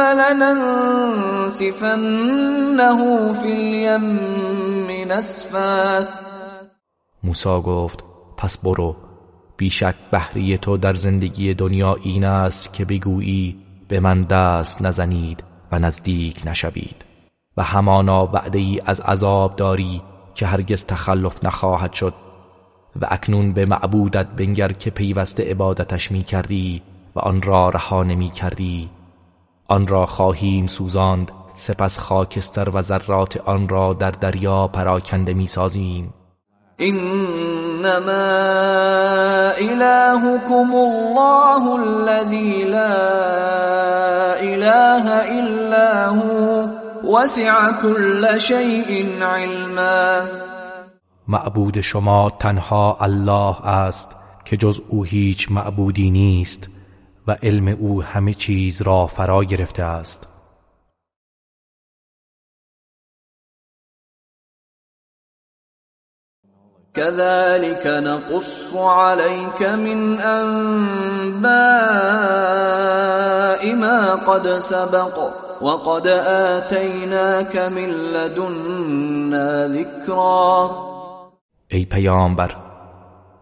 لننسفنه في اليم نسفا. موسی گفت پس برو بیشک بهری تو در زندگی دنیا این است که بگویی به من دست نزنید و نزدیک نشوید. و همانا وعده ای از عذاب داری که هرگز تخلف نخواهد شد. و اکنون به معبودت بنگر که پیوسته عبادتش می کردی و آن را رها نمی کردی آن را خواهیم سوزاند. سپس خاکستر و ذرات آن را در دریا پراکنده می سازیم انما الهكم الله الذي لا اله الا هو. وسع كل شيء علما. معبود شما تنها الله است که جز او هیچ معبودی نیست. و علم او همه چیز را فرا گرفته است. كذلك نقص عليك من انباء ما قد سبق وقد آتيناك من لدنا ذكرا. ای پیامبر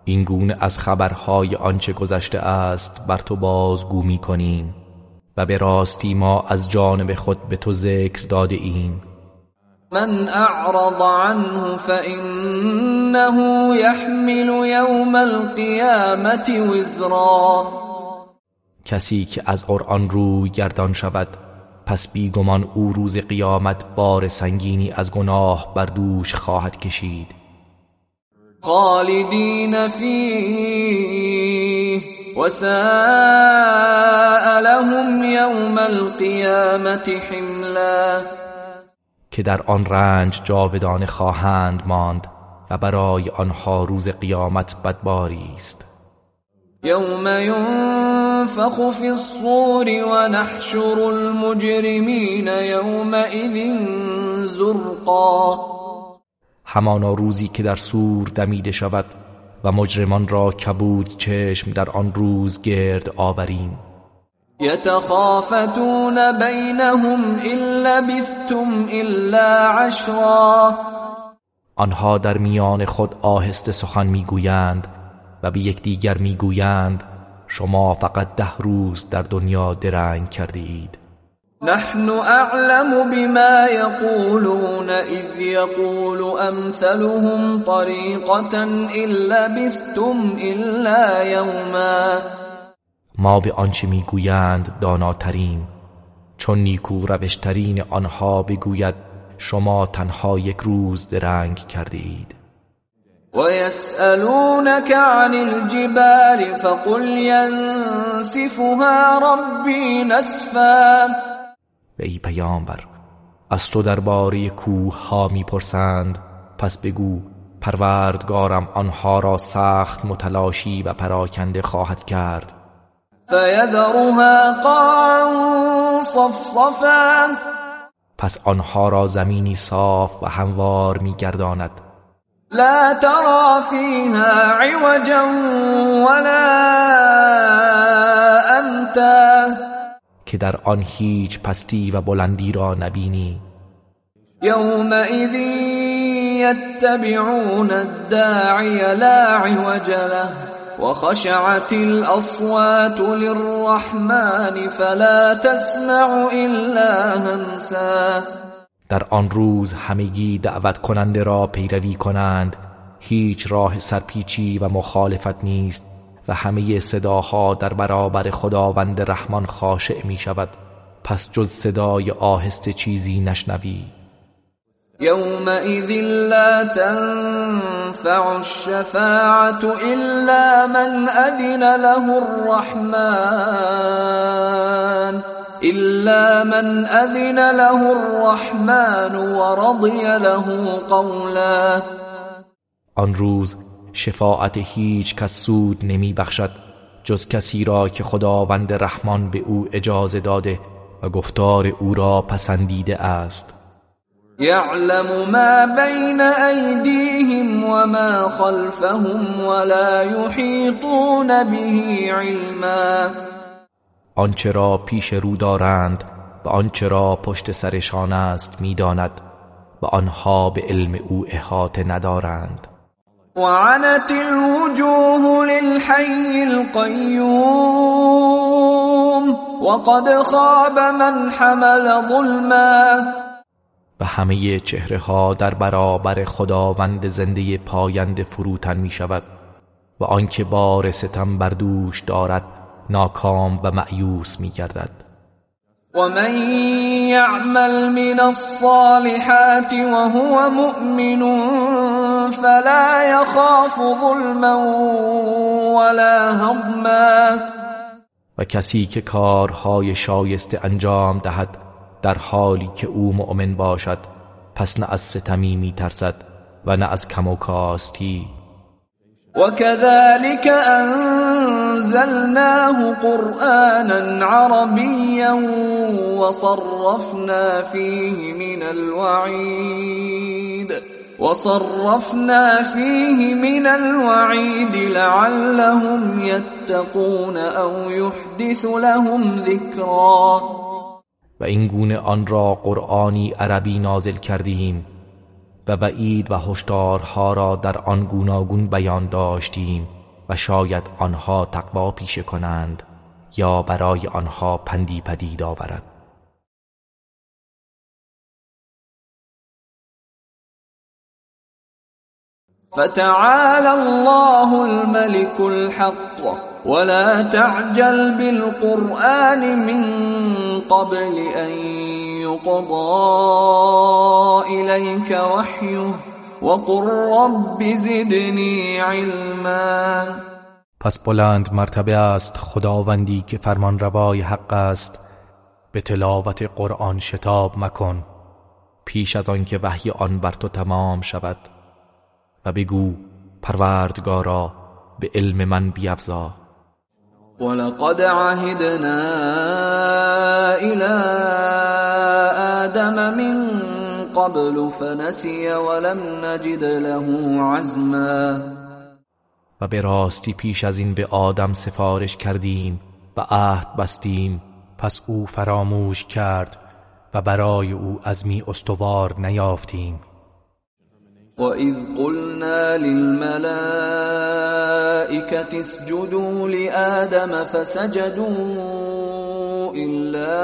این گونه از خبرهای آنچه گذشته است بر تو بازگو می کنیم و به راستی ما از جانب خود به تو ذکر داده ایم. من اعرض عنه فإنه يحمل يوم القيامة وزرا. کسی که از قرآن روی گردان شود پس بیگمان او روز قیامت بار سنگینی از گناه بر دوش خواهد کشید. خالدين فيه وساء لهم يوم القيامة حملا. که در آن رنج جاودانه خواهند ماند و برای آنها روز قیامت بدباری است. يوم ينفخ في الصور ونحشر المجرمين يومئذ زرقا. همانا روزی که در سور دمیده شود و مجرمان را کبود چشم در آن روز گرد آوریم. یتخافتون بینهم إن لبثتم الا عشرا. آنها در میان خود آهسته سخن می‌گویند و به یکدیگر می‌گویند شما فقط ده روز در دنیا درنگ کرده اید نحن اعلم بما يقولون اذ يقول امثلهم طريقة إن لبثتم الا يوما. ما به آنچه می‌گویند داناتریم چون نیکو روشترین آنها بگوید شما تنها یک روز درنگ کرده اید ويسألونك عن الجبال فقل ينسفها ربي نسفا. و ای پیامبر از تو درباره کوه ها می‌پرسند پس بگو پروردگارم آنها را سخت متلاشی و پراکنده خواهد کرد. فیذرها قاعا صفصفا. پس آنها را زمینی صاف و هموار میگرداند. لا ترى فيها عوجا ولا امتا. که در آن هیچ پستی و بلندی را نبینی. یومئذ یتبعون الداعی لا عوج له وخشعت الاصوات للرحمن فلا تسمع الا همسا. در آن روز همگی دعوت کننده را پیروی کنند. هیچ راه سرپیچی و مخالفت نیست. و همه صداها در برابر خداوند رحمان خاشع می شود پس جز صدای آهسته چیزی نشنوی. يومئذ لا تنفع الشفاعة إلا من أذن له الرحمن إلا من أذن له الرحمن ورضي له قولا. آن روز شفاعت هیچ کس سود نمی بخشد جز کسی را که خداوند رحمان به او اجازه داده و گفتار او را پسندیده است. یعلم ما بین ایدیهم و ما خلفهم ولا یحیطون به علما. آنچه را پیش رو دارند و آنچه را پشت سرشان است می‌داند و آنها به علم او احاطه ندارند. وعنت الوجوه للحي القيوم وقد خاب من حمل ظلما. و همه چهره ها در برابر خداوند زنده پاینده فروتن می شود و آنکه بار ستم بر دوش دارد ناکام و معیوس می گردد ومن يعمل من الصالحات وهو مؤمن فلا يخاف ظلما ولا هضما. و کسی که کارهای شایسته انجام دهد در حالی که او مؤمن باشد پس نه از ستمی می ترسد و نه از کم و کاستی. وكذلك أنزلناه قرآنا عربيا وصرفنا فيه من الوعيد وصرفنا فيه من الوعيد لعلهم يتقون أو يحدث لهم ذكرا. و این گونه آن را قرآنی عربی نازل کردیم. و وعید و هشدارها را در آن گوناگون بیان داشتیم و شاید آنها تقوا پیشه کنند یا برای آنها پندی پدید آورد. فتعالى الله الملك الحق. ولا تعجل بالقرآن من قبل أن يقضى إليك وحيه وقل رب زدني علما. پس بلند مرتبه است خداوندی که فرمان روای حق است. به تلاوت قرآن شتاب مکن. پیش از آنکه وحی آن بر تو تمام شود. و بگو پروردگارا به علم من بیفزا. ولقد عهدنا الى آدم من قبل فنسي ولم نجد له عزما. و به راستی پیش از این به آدم سفارش کردیم و عهد بستیم. پس او فراموش کرد و برای او عزمی استوار نیافتیم. وَإِذْ قُلْنَا لِلْمَلَائِكَةِ اسْجُدُوا لِآدَمَ فَسَجَدُوا إِلَّا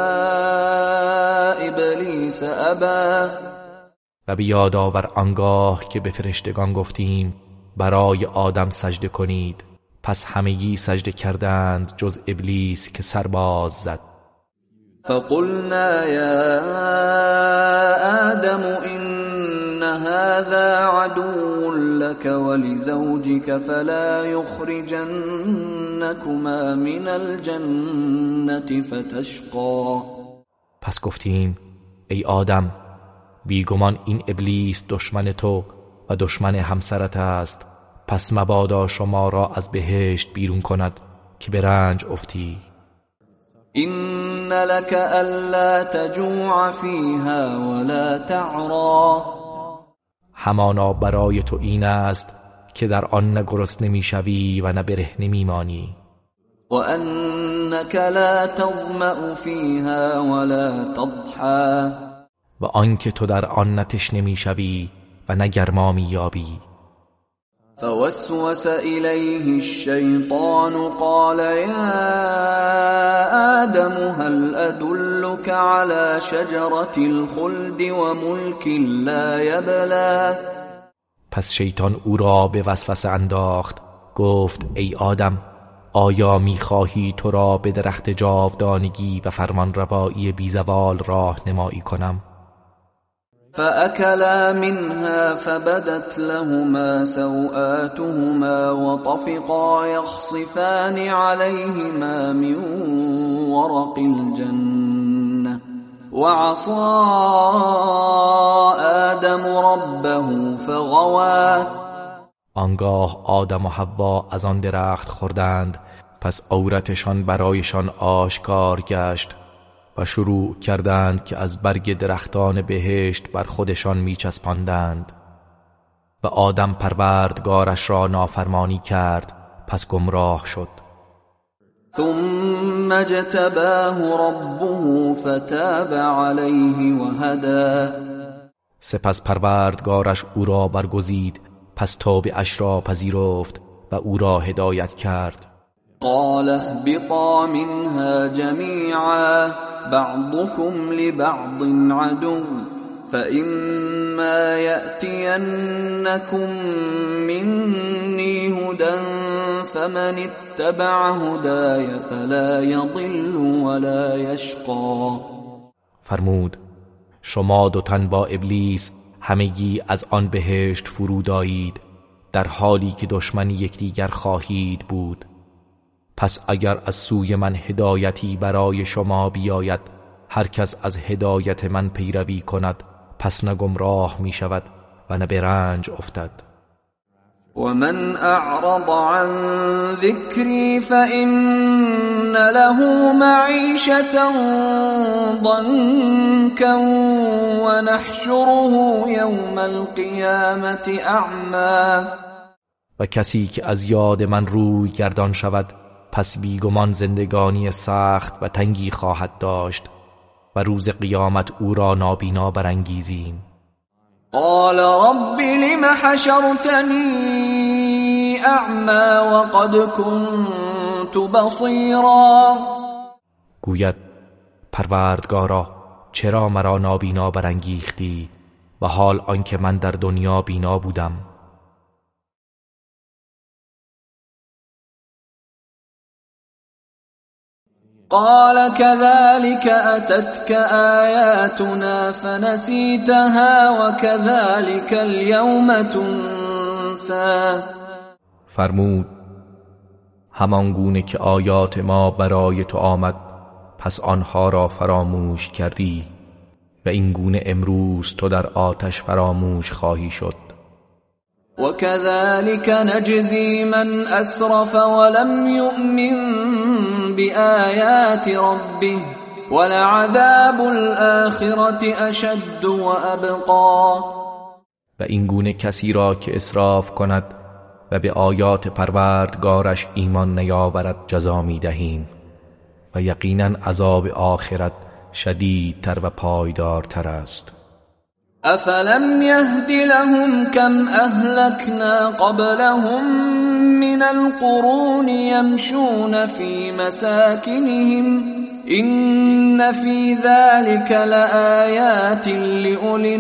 إِبْلِيسَ أَبَى. و بیاد آور آنگاه که به فرشتگان گفتیم برای آدم سجده کنید. پس همگی سجده کردند جز ابلیس که سرباز زد. فقلنا یا آدم إن هذا عدو لك ولزوجك فلا يخرجنكما من الجنة فتشقى. پس گفتیم ای آدم بیگمان این ابلیس دشمن تو و دشمن همسرت است. پس مبادا شما را از بهشت بیرون کند که به رنج افتی. این لك الا تجوع فیها ولا تعرا همانا برای تو این است که در آن نه گرسنه می‌شوی و نه برهنه میمانی و انك لا تظمأ فیها ولا تضحى و آنکه تو در آن نتش نمی‌شوی و نه گرما مییابی. فوسوس إليه الشيطان قال يا آدم هل أدلك على شجرة الخلد وملك لا يبلى؟ پس شیطان او را به وسوسه انداخت گفت ای آدم آیا می‌خواهی تو را به درخت جاودانگی و فرمان روایی بیزوال راه نمایی کنم؟ فأكلا منها فبدت لهما سوآتهما وطفقا يخصفان عليهما من ورق الجنة وعصى آدم ربه فغوى. آنگاه آدم و حوا از آن درخت خوردند پس عورتشان برایشان آشکار گشت. و شروع کردند که از برگ درختان بهشت بر خودشان میچسباندند و آدم پروردگارش را نافرمانی کرد پس گمراه شد. ثم اجتباه ربه فتاب علیه و سپس پروردگارش او را برگزید پس اش را پذیرفت و او را هدایت کرد. قال اهبطا منها جميعا بعضكم لبعض عدو فإما يأتينكم مني هدى فمن اتبع هداي فلا يضل ولا يشقى. فرمود شما دو تن با ابلیس همگی از آن بهشت فرود آیید در حالی که دشمن یکدیگر خواهید بود. پس اگر از سوی من هدایتی برای شما بیاید هر کس از هدایت من پیروی کند پس نه گمراه می شود و نه به رنج افتد. من اعرض عن ذکری فإن له معیشتا ضنکا ونحشره یوم القیامت اعما و کسی که از یاد من روی گردان شود پس بیگمان زندگانی سخت و تنگی خواهد داشت و روز قیامت او را نابینا برانگیزیم. قال رب لم حشرتنی اعما وقد كنت بصیرا. گوید پروردگارا چرا مرا نابینا برانگیختی و حال آنکه من در دنیا بینا بودم؟ قال كذلك أتتك آياتنا فنسيتها وكذلك اليوم تنسى. فرمود همان گونه که آیات ما برای تو آمد پس آنها را فراموش کردی و این گونه امروز تو در آتش فراموش خواهی شد. وكذلك نجزي من أسرف ولم يؤمن بآيات ربه ولعذاب الآخرة اشد وابقا و این گونه کسی را که اسراف کند و به آیات پروردگارش ایمان نیاورد جزا می دهیم و یقینا عذاب آخرت شدیدتر و پایدارتر است. افلم يهد لهم كم اهلكنا قبلهم من القرون يمشون في مساكنهم ان في ذلك لآيات لأولي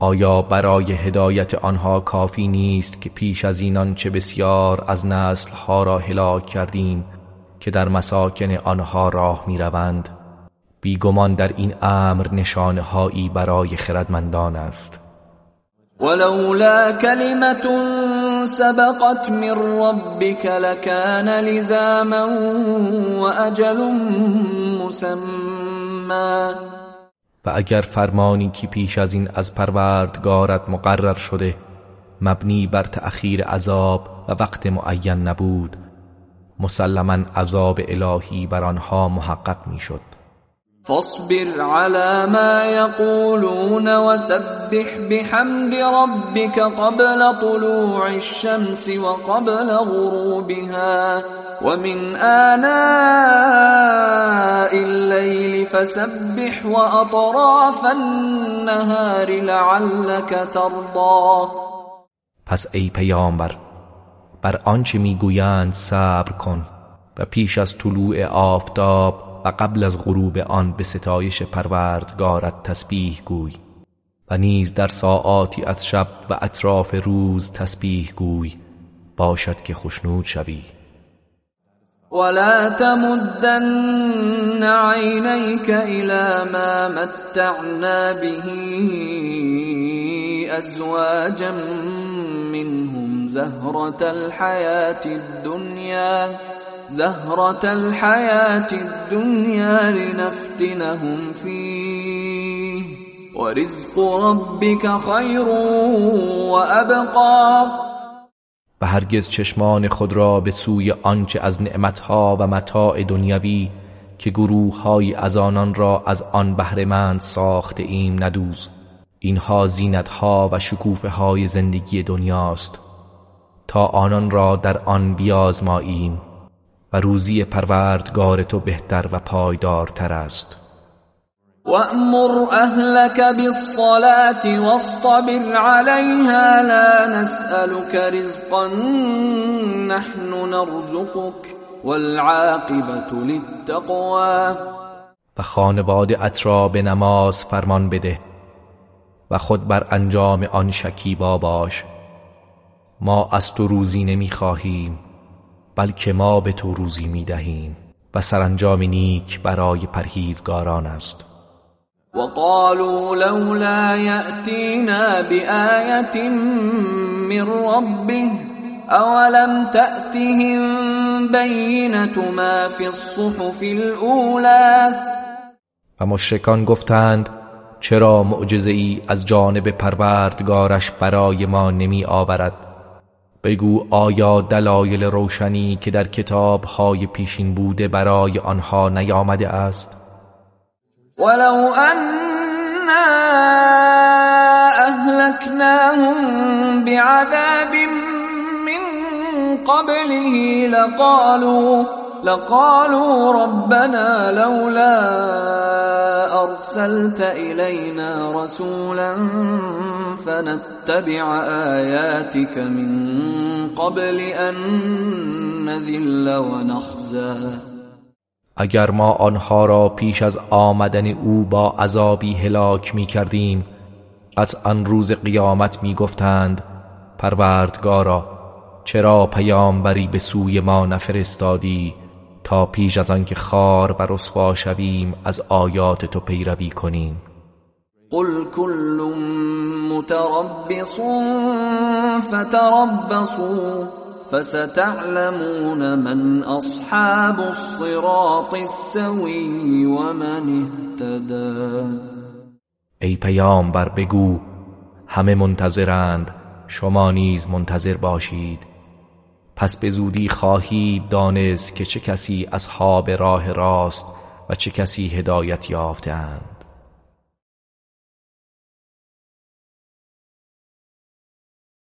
آیا برای هدایت آنها کافی نیست که پیش از اینان چه بسیار از نسلها را هلاک کردیم که در مساکن آنها راه می‌روند؟ بیگمان در این امر نشانه هایی برای خردمندان است. ولولا كلمة سبقت من ربك لكان لزاما واجل مسمى. و اگر فرمانی که پیش از این از پروردگارت مقرر شده مبنی بر تأخیر عذاب و وقت معین نبود مسلما عذاب الهی بر آنها محقق می‌شد. فاصبر على ما يقولون وسبح بحمد ربك قبل طلوع الشمس وقبل غروبها. ومن آناء الليل فسبح وأطراف النهار لعلك ترضى. پس ای پیامبر بر آنچه میگویند صبر کن و پیش از طلوع آفتاب و قبل از غروب آن به ستایش پروردگارت تسبیح گوی و نیز در ساعاتی از شب و اطراف روز تسبیح گوی باشد که خشنود شوی. ولا تمدن عينيك إلى ما متعنا به أزواجا منهم زهرة الحياة الدنيا زهرة الحياة الدنيا لنفتنهم فيه. ورزق ربك خير وأبقى. و هرگز چشمان خود را به سوی آنچه از نعمتها و متاع دنیوی که گروه های از آنان را از آن بهرهمند ساخته ایم ندوز. اینها زینتها و شکوفه های زندگی دنیاست. تا آنان را در آن بیازماییم. و روزی پروردگار تو بهتر و پایدارتر است. وأمر أهلك بالصلاة واصطبر عليها لا نسألك رزقا نحن نرزقك والعاقبة للتقوى. و خانواده ات به نماز فرمان بده و خود بر انجام آن شکیبا باش. ما از تو روزی نمی خواهیم بلکه ما به تو روزی می دهیم و سرانجام نیک برای پرهیزگاران است. وقالوا لولا يأتينا بآية من ربه أولم تأتهم بينة ما في الصحف الأولى؟ و مشرکان گفتند چرا معجزه ای از جانب پروردگارش برای ما نمی آورد؟ بگو آیا دلایل روشنی که در کتاب های پیشین بوده برای آنها نیامده است؟ ولو أنا أهلكناهم بعذاب من قبله لقالوا لقالوا ربنا لولا أرسلت إلينا رسولا فنتبع آياتك من قبل أن نذل ونخزى. اگر ما آنها را پیش از آمدن او با عذابی هلاک می کردیم آن روز قیامت می گفتند پروردگارا چرا پیامبری به سوی ما نفرستادی؟ تا پیش از آنکه خار و رسوا شویم از آیات تو پیروی کنیم. قل كل متربص فتربصوا فستعلمون من اصحاب الصراط السوی ومن اهتدى ای پیامبر بگو همه منتظرند شما نیز منتظر باشید. پس به زودی خواهید دانست که چه کسی اصحاب راه راست و چه کسی هدایت یافتند